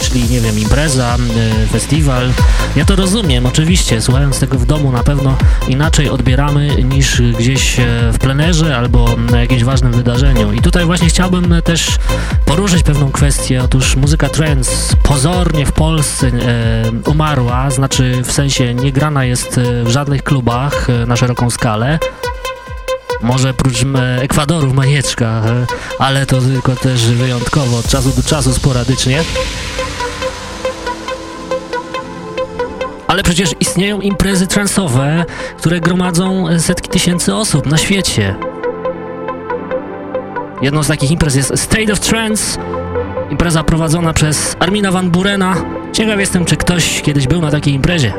czyli nie wiem, impreza, e, festiwal. Ja to rozumiem, oczywiście, słuchając tego w domu na pewno inaczej odbieramy niż gdzieś e, w plenerze albo na jakimś ważnym wydarzeniu. I tutaj właśnie chciałbym też poruszyć pewną kwestię. Otóż muzyka trance pozornie w Polsce e, umarła, znaczy w sensie nie grana jest e, w żadnych klubach e, na szeroką skalę. Może prócz Ekwadoru w Manieczkach, ale to tylko też wyjątkowo od czasu do czasu sporadycznie. Ale przecież istnieją imprezy transowe, które gromadzą setki tysięcy osób na świecie. Jedną z takich imprez jest State of Trance, impreza prowadzona przez Armina Van Burena. Ciekaw jestem, czy ktoś kiedyś był na takiej imprezie.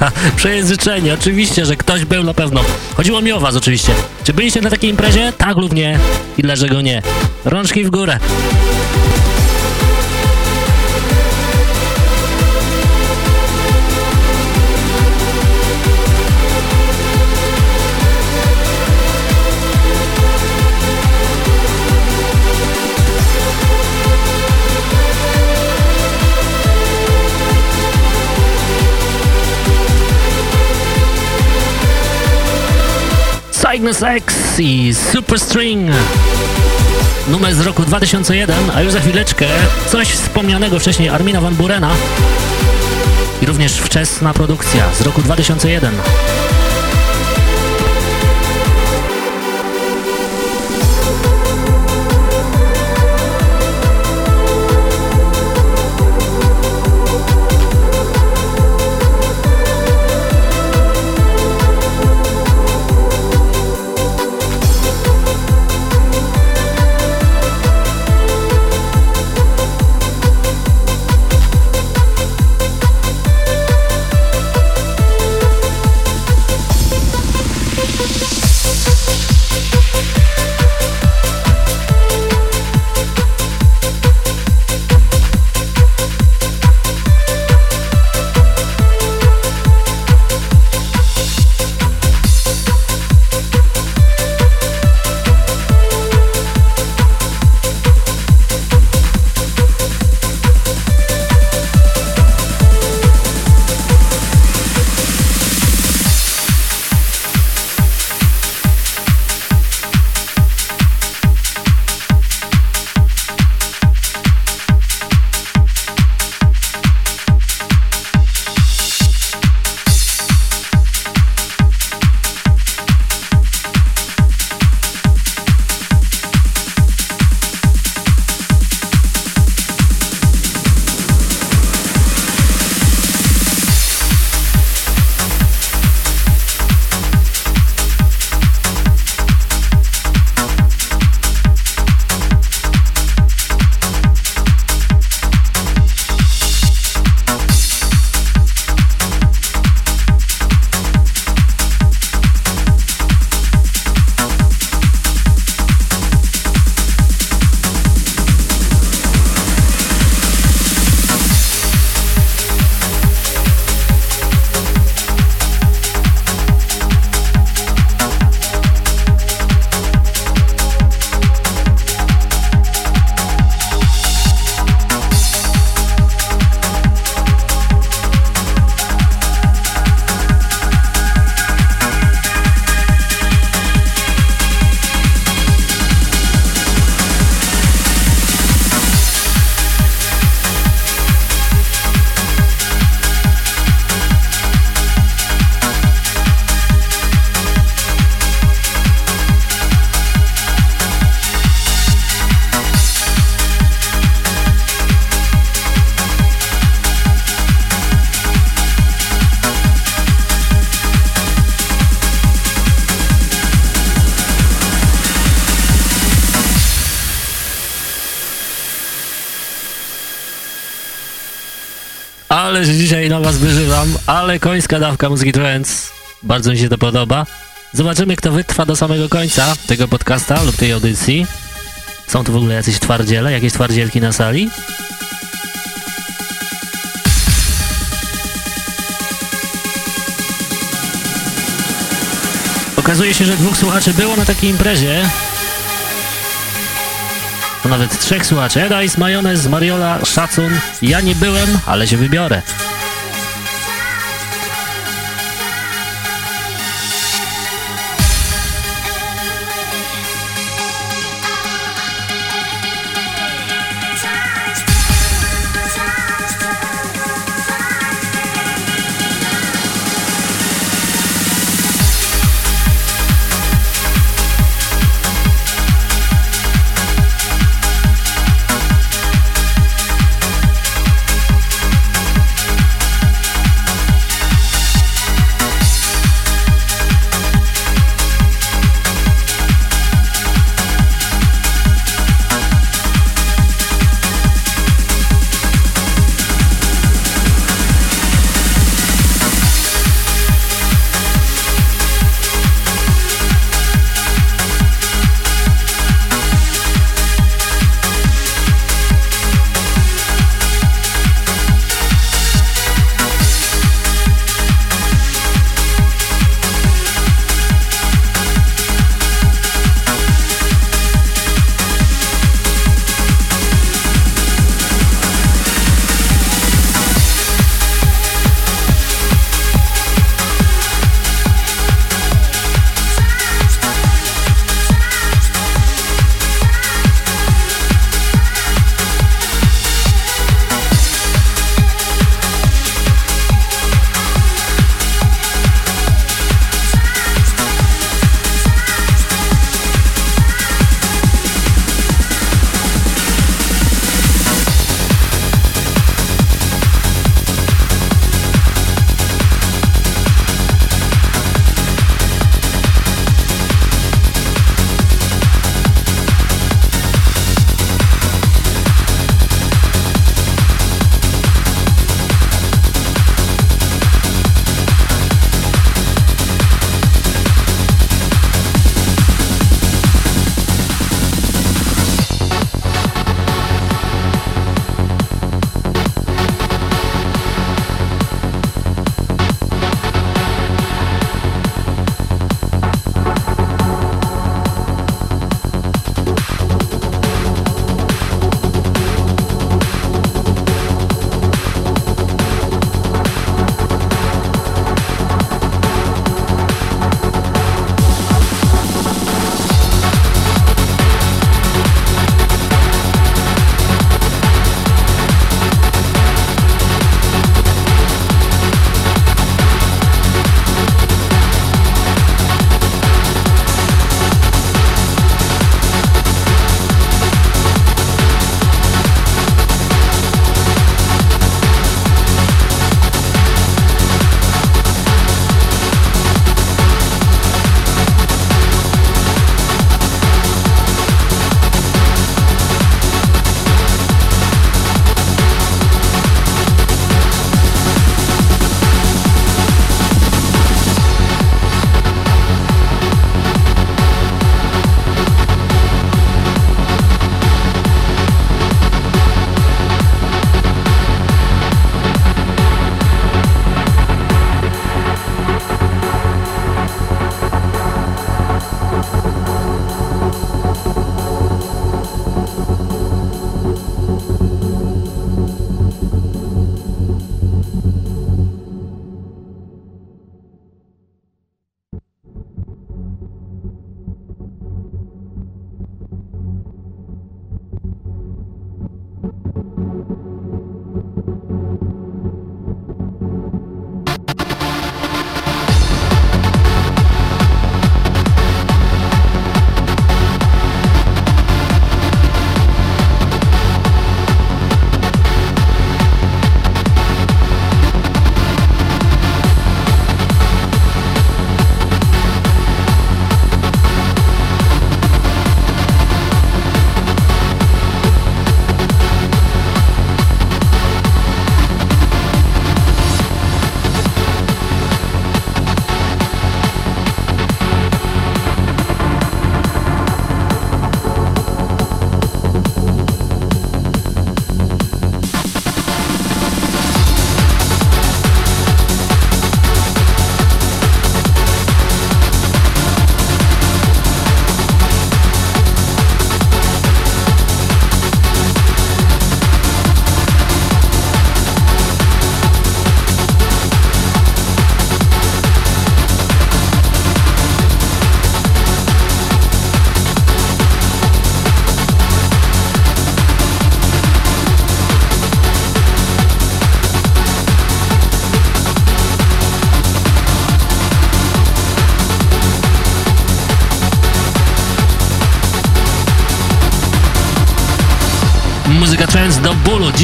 *laughs* Przejęzyczenie, oczywiście, że ktoś był na pewno. Chodziło mi o was oczywiście. Czy byliście na takiej imprezie? Tak lub nie? I dlaczego nie? Rączki w górę. Cygnus X i Superstring. Numer z roku 2001, a już za chwileczkę coś wspomnianego wcześniej Armina Van Burena i również wczesna produkcja z roku 2001. Ale że dzisiaj na was wyżywam, ale końska dawka muzyki trance. Bardzo mi się to podoba. Zobaczymy, kto wytrwa do samego końca tego podcasta lub tej audycji. Są tu w ogóle jacyś twardziele, jakieś twardzielki na sali? Okazuje się, że dwóch słuchaczy było na takiej imprezie. To nawet trzech słuchaczy. Edais, Majonez, Mariola, Szacun. Ja nie byłem, ale się wybiorę.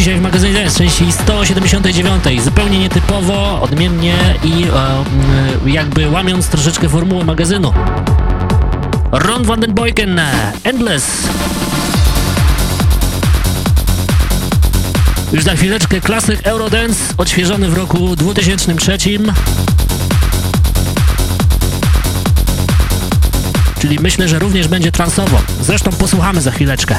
Dzisiaj w magazynie Dance, części 179. Zupełnie nietypowo, odmiennie i e, jakby łamiąc troszeczkę formułę magazynu. Ron van den Boyken, Endless. Już za chwileczkę klasyk Eurodance, odświeżony w roku 2003. Czyli myślę, że również będzie transowo. Zresztą posłuchamy za chwileczkę.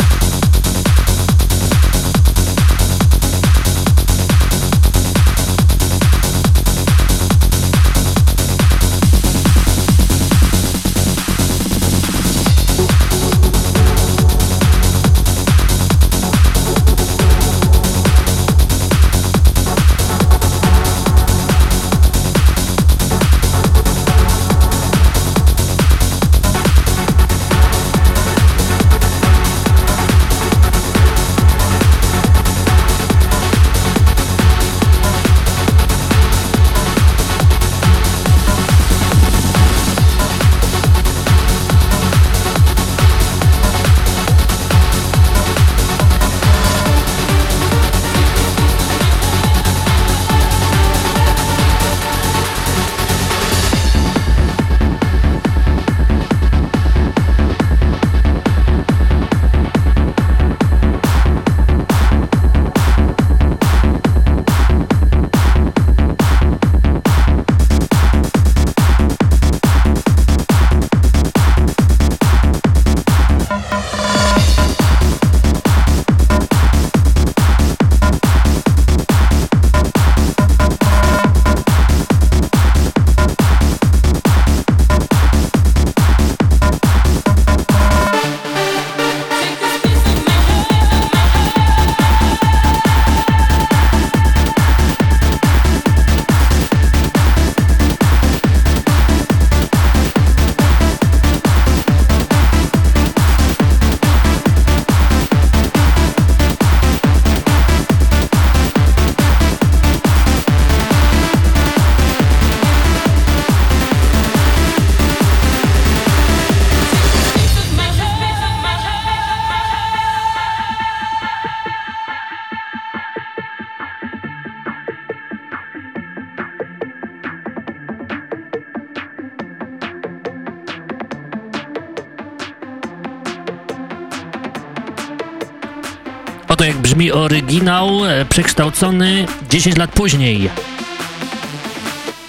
Brzmi oryginał e, przekształcony 10 lat później.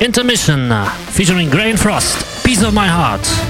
Intermission featuring Grain Frost, Piece of My Heart.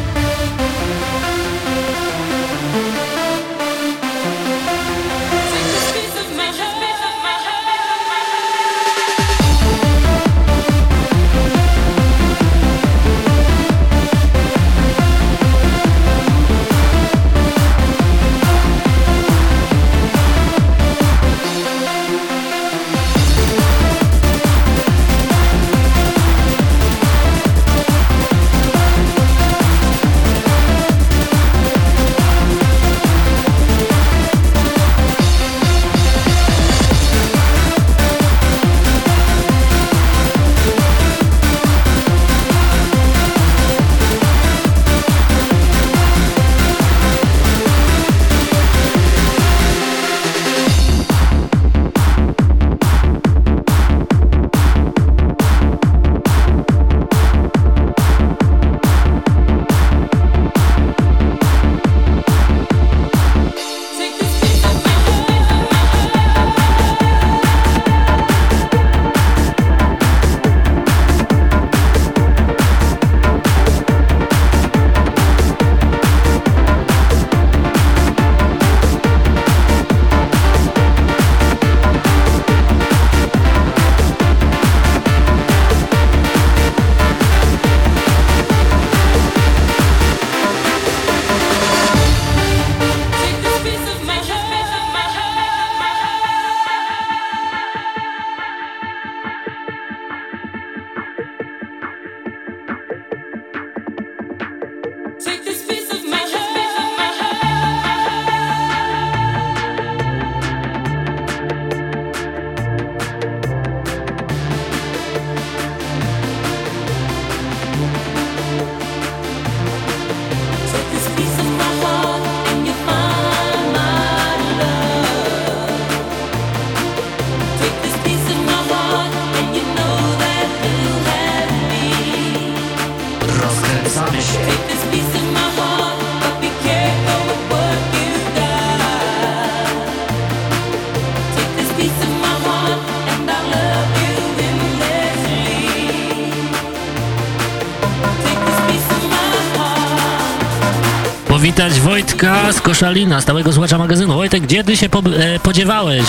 Przywitać Wojtka z Koszalina, stałego słuchacza magazynu. Wojtek, gdzie ty się po, e, podziewałeś?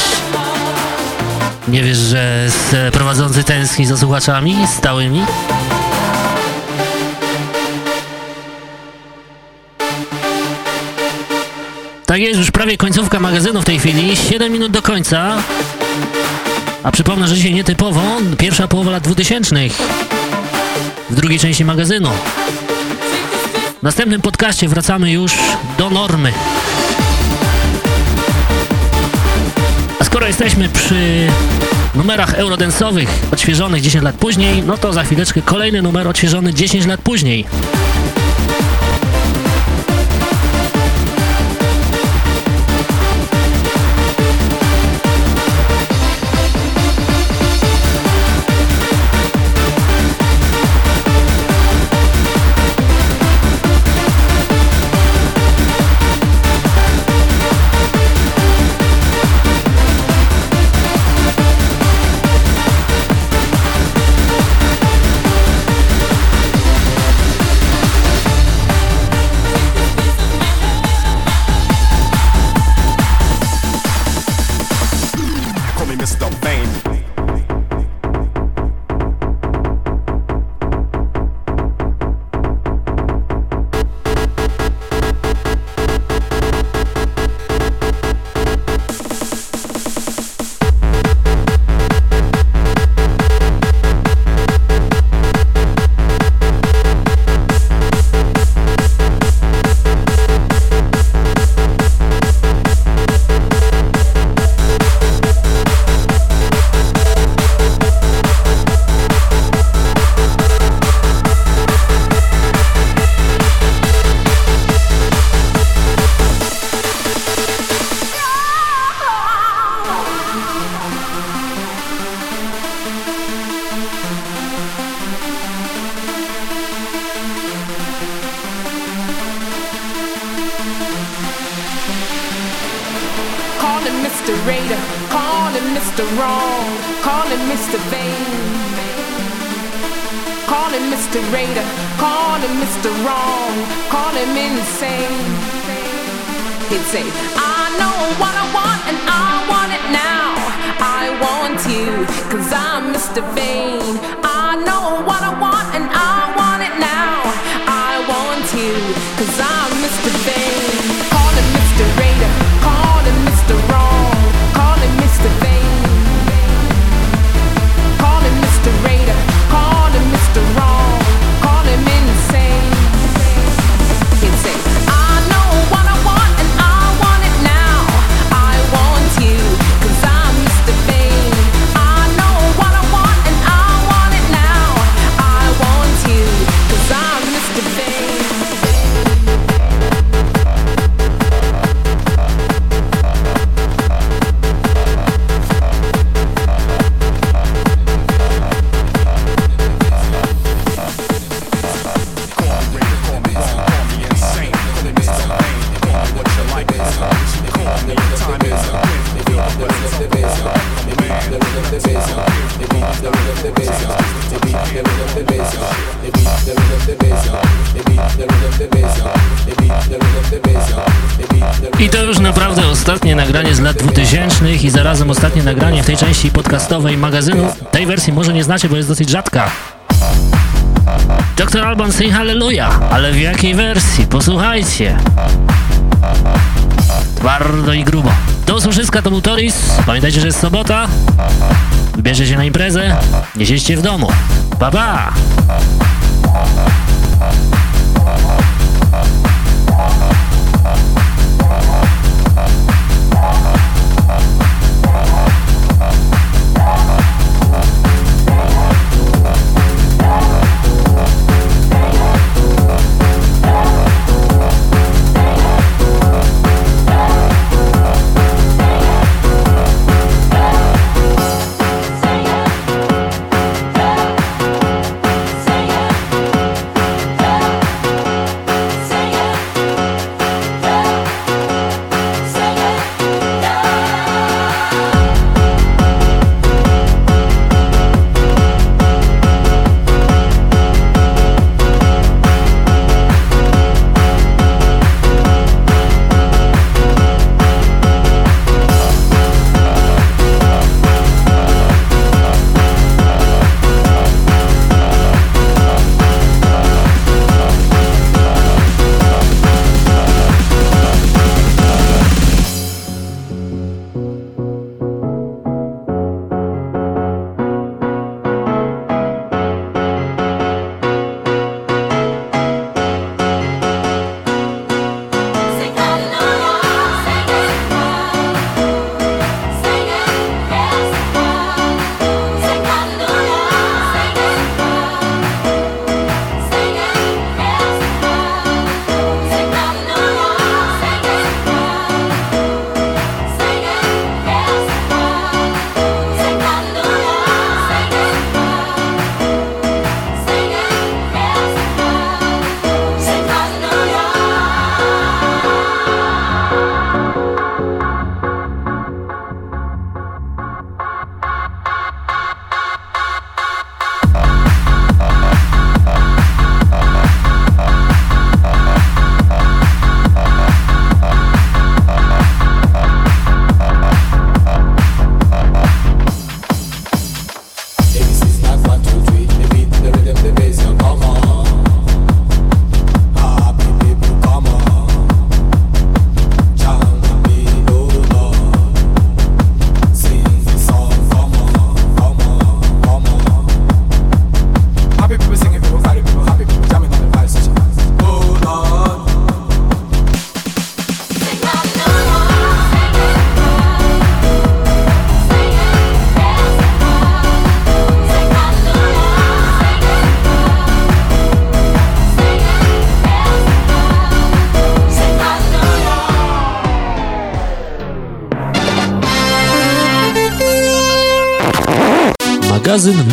Nie wiesz, że prowadzący tęskni za słuchaczami stałymi? Tak jest, już prawie końcówka magazynu w tej chwili, 7 minut do końca. A przypomnę, że dzisiaj nietypowo, pierwsza połowa lat 2000 w drugiej części magazynu. W następnym podcaście wracamy już do normy. A skoro jesteśmy przy numerach eurodensowych odświeżonych 10 lat później, no to za chwileczkę kolejny numer odświeżony 10 lat później. Ostatnie nagranie w tej części podcastowej magazynu. Tej wersji może nie znacie, bo jest dosyć rzadka. Dr. Alban Sing Hallelujah, ale w jakiej wersji? Posłuchajcie. Twardo i grubo. Do usłyszyska to był Toris. Pamiętajcie, że jest sobota. Wybierzcie się na imprezę. Nie siedźcie w domu. Pa, pa!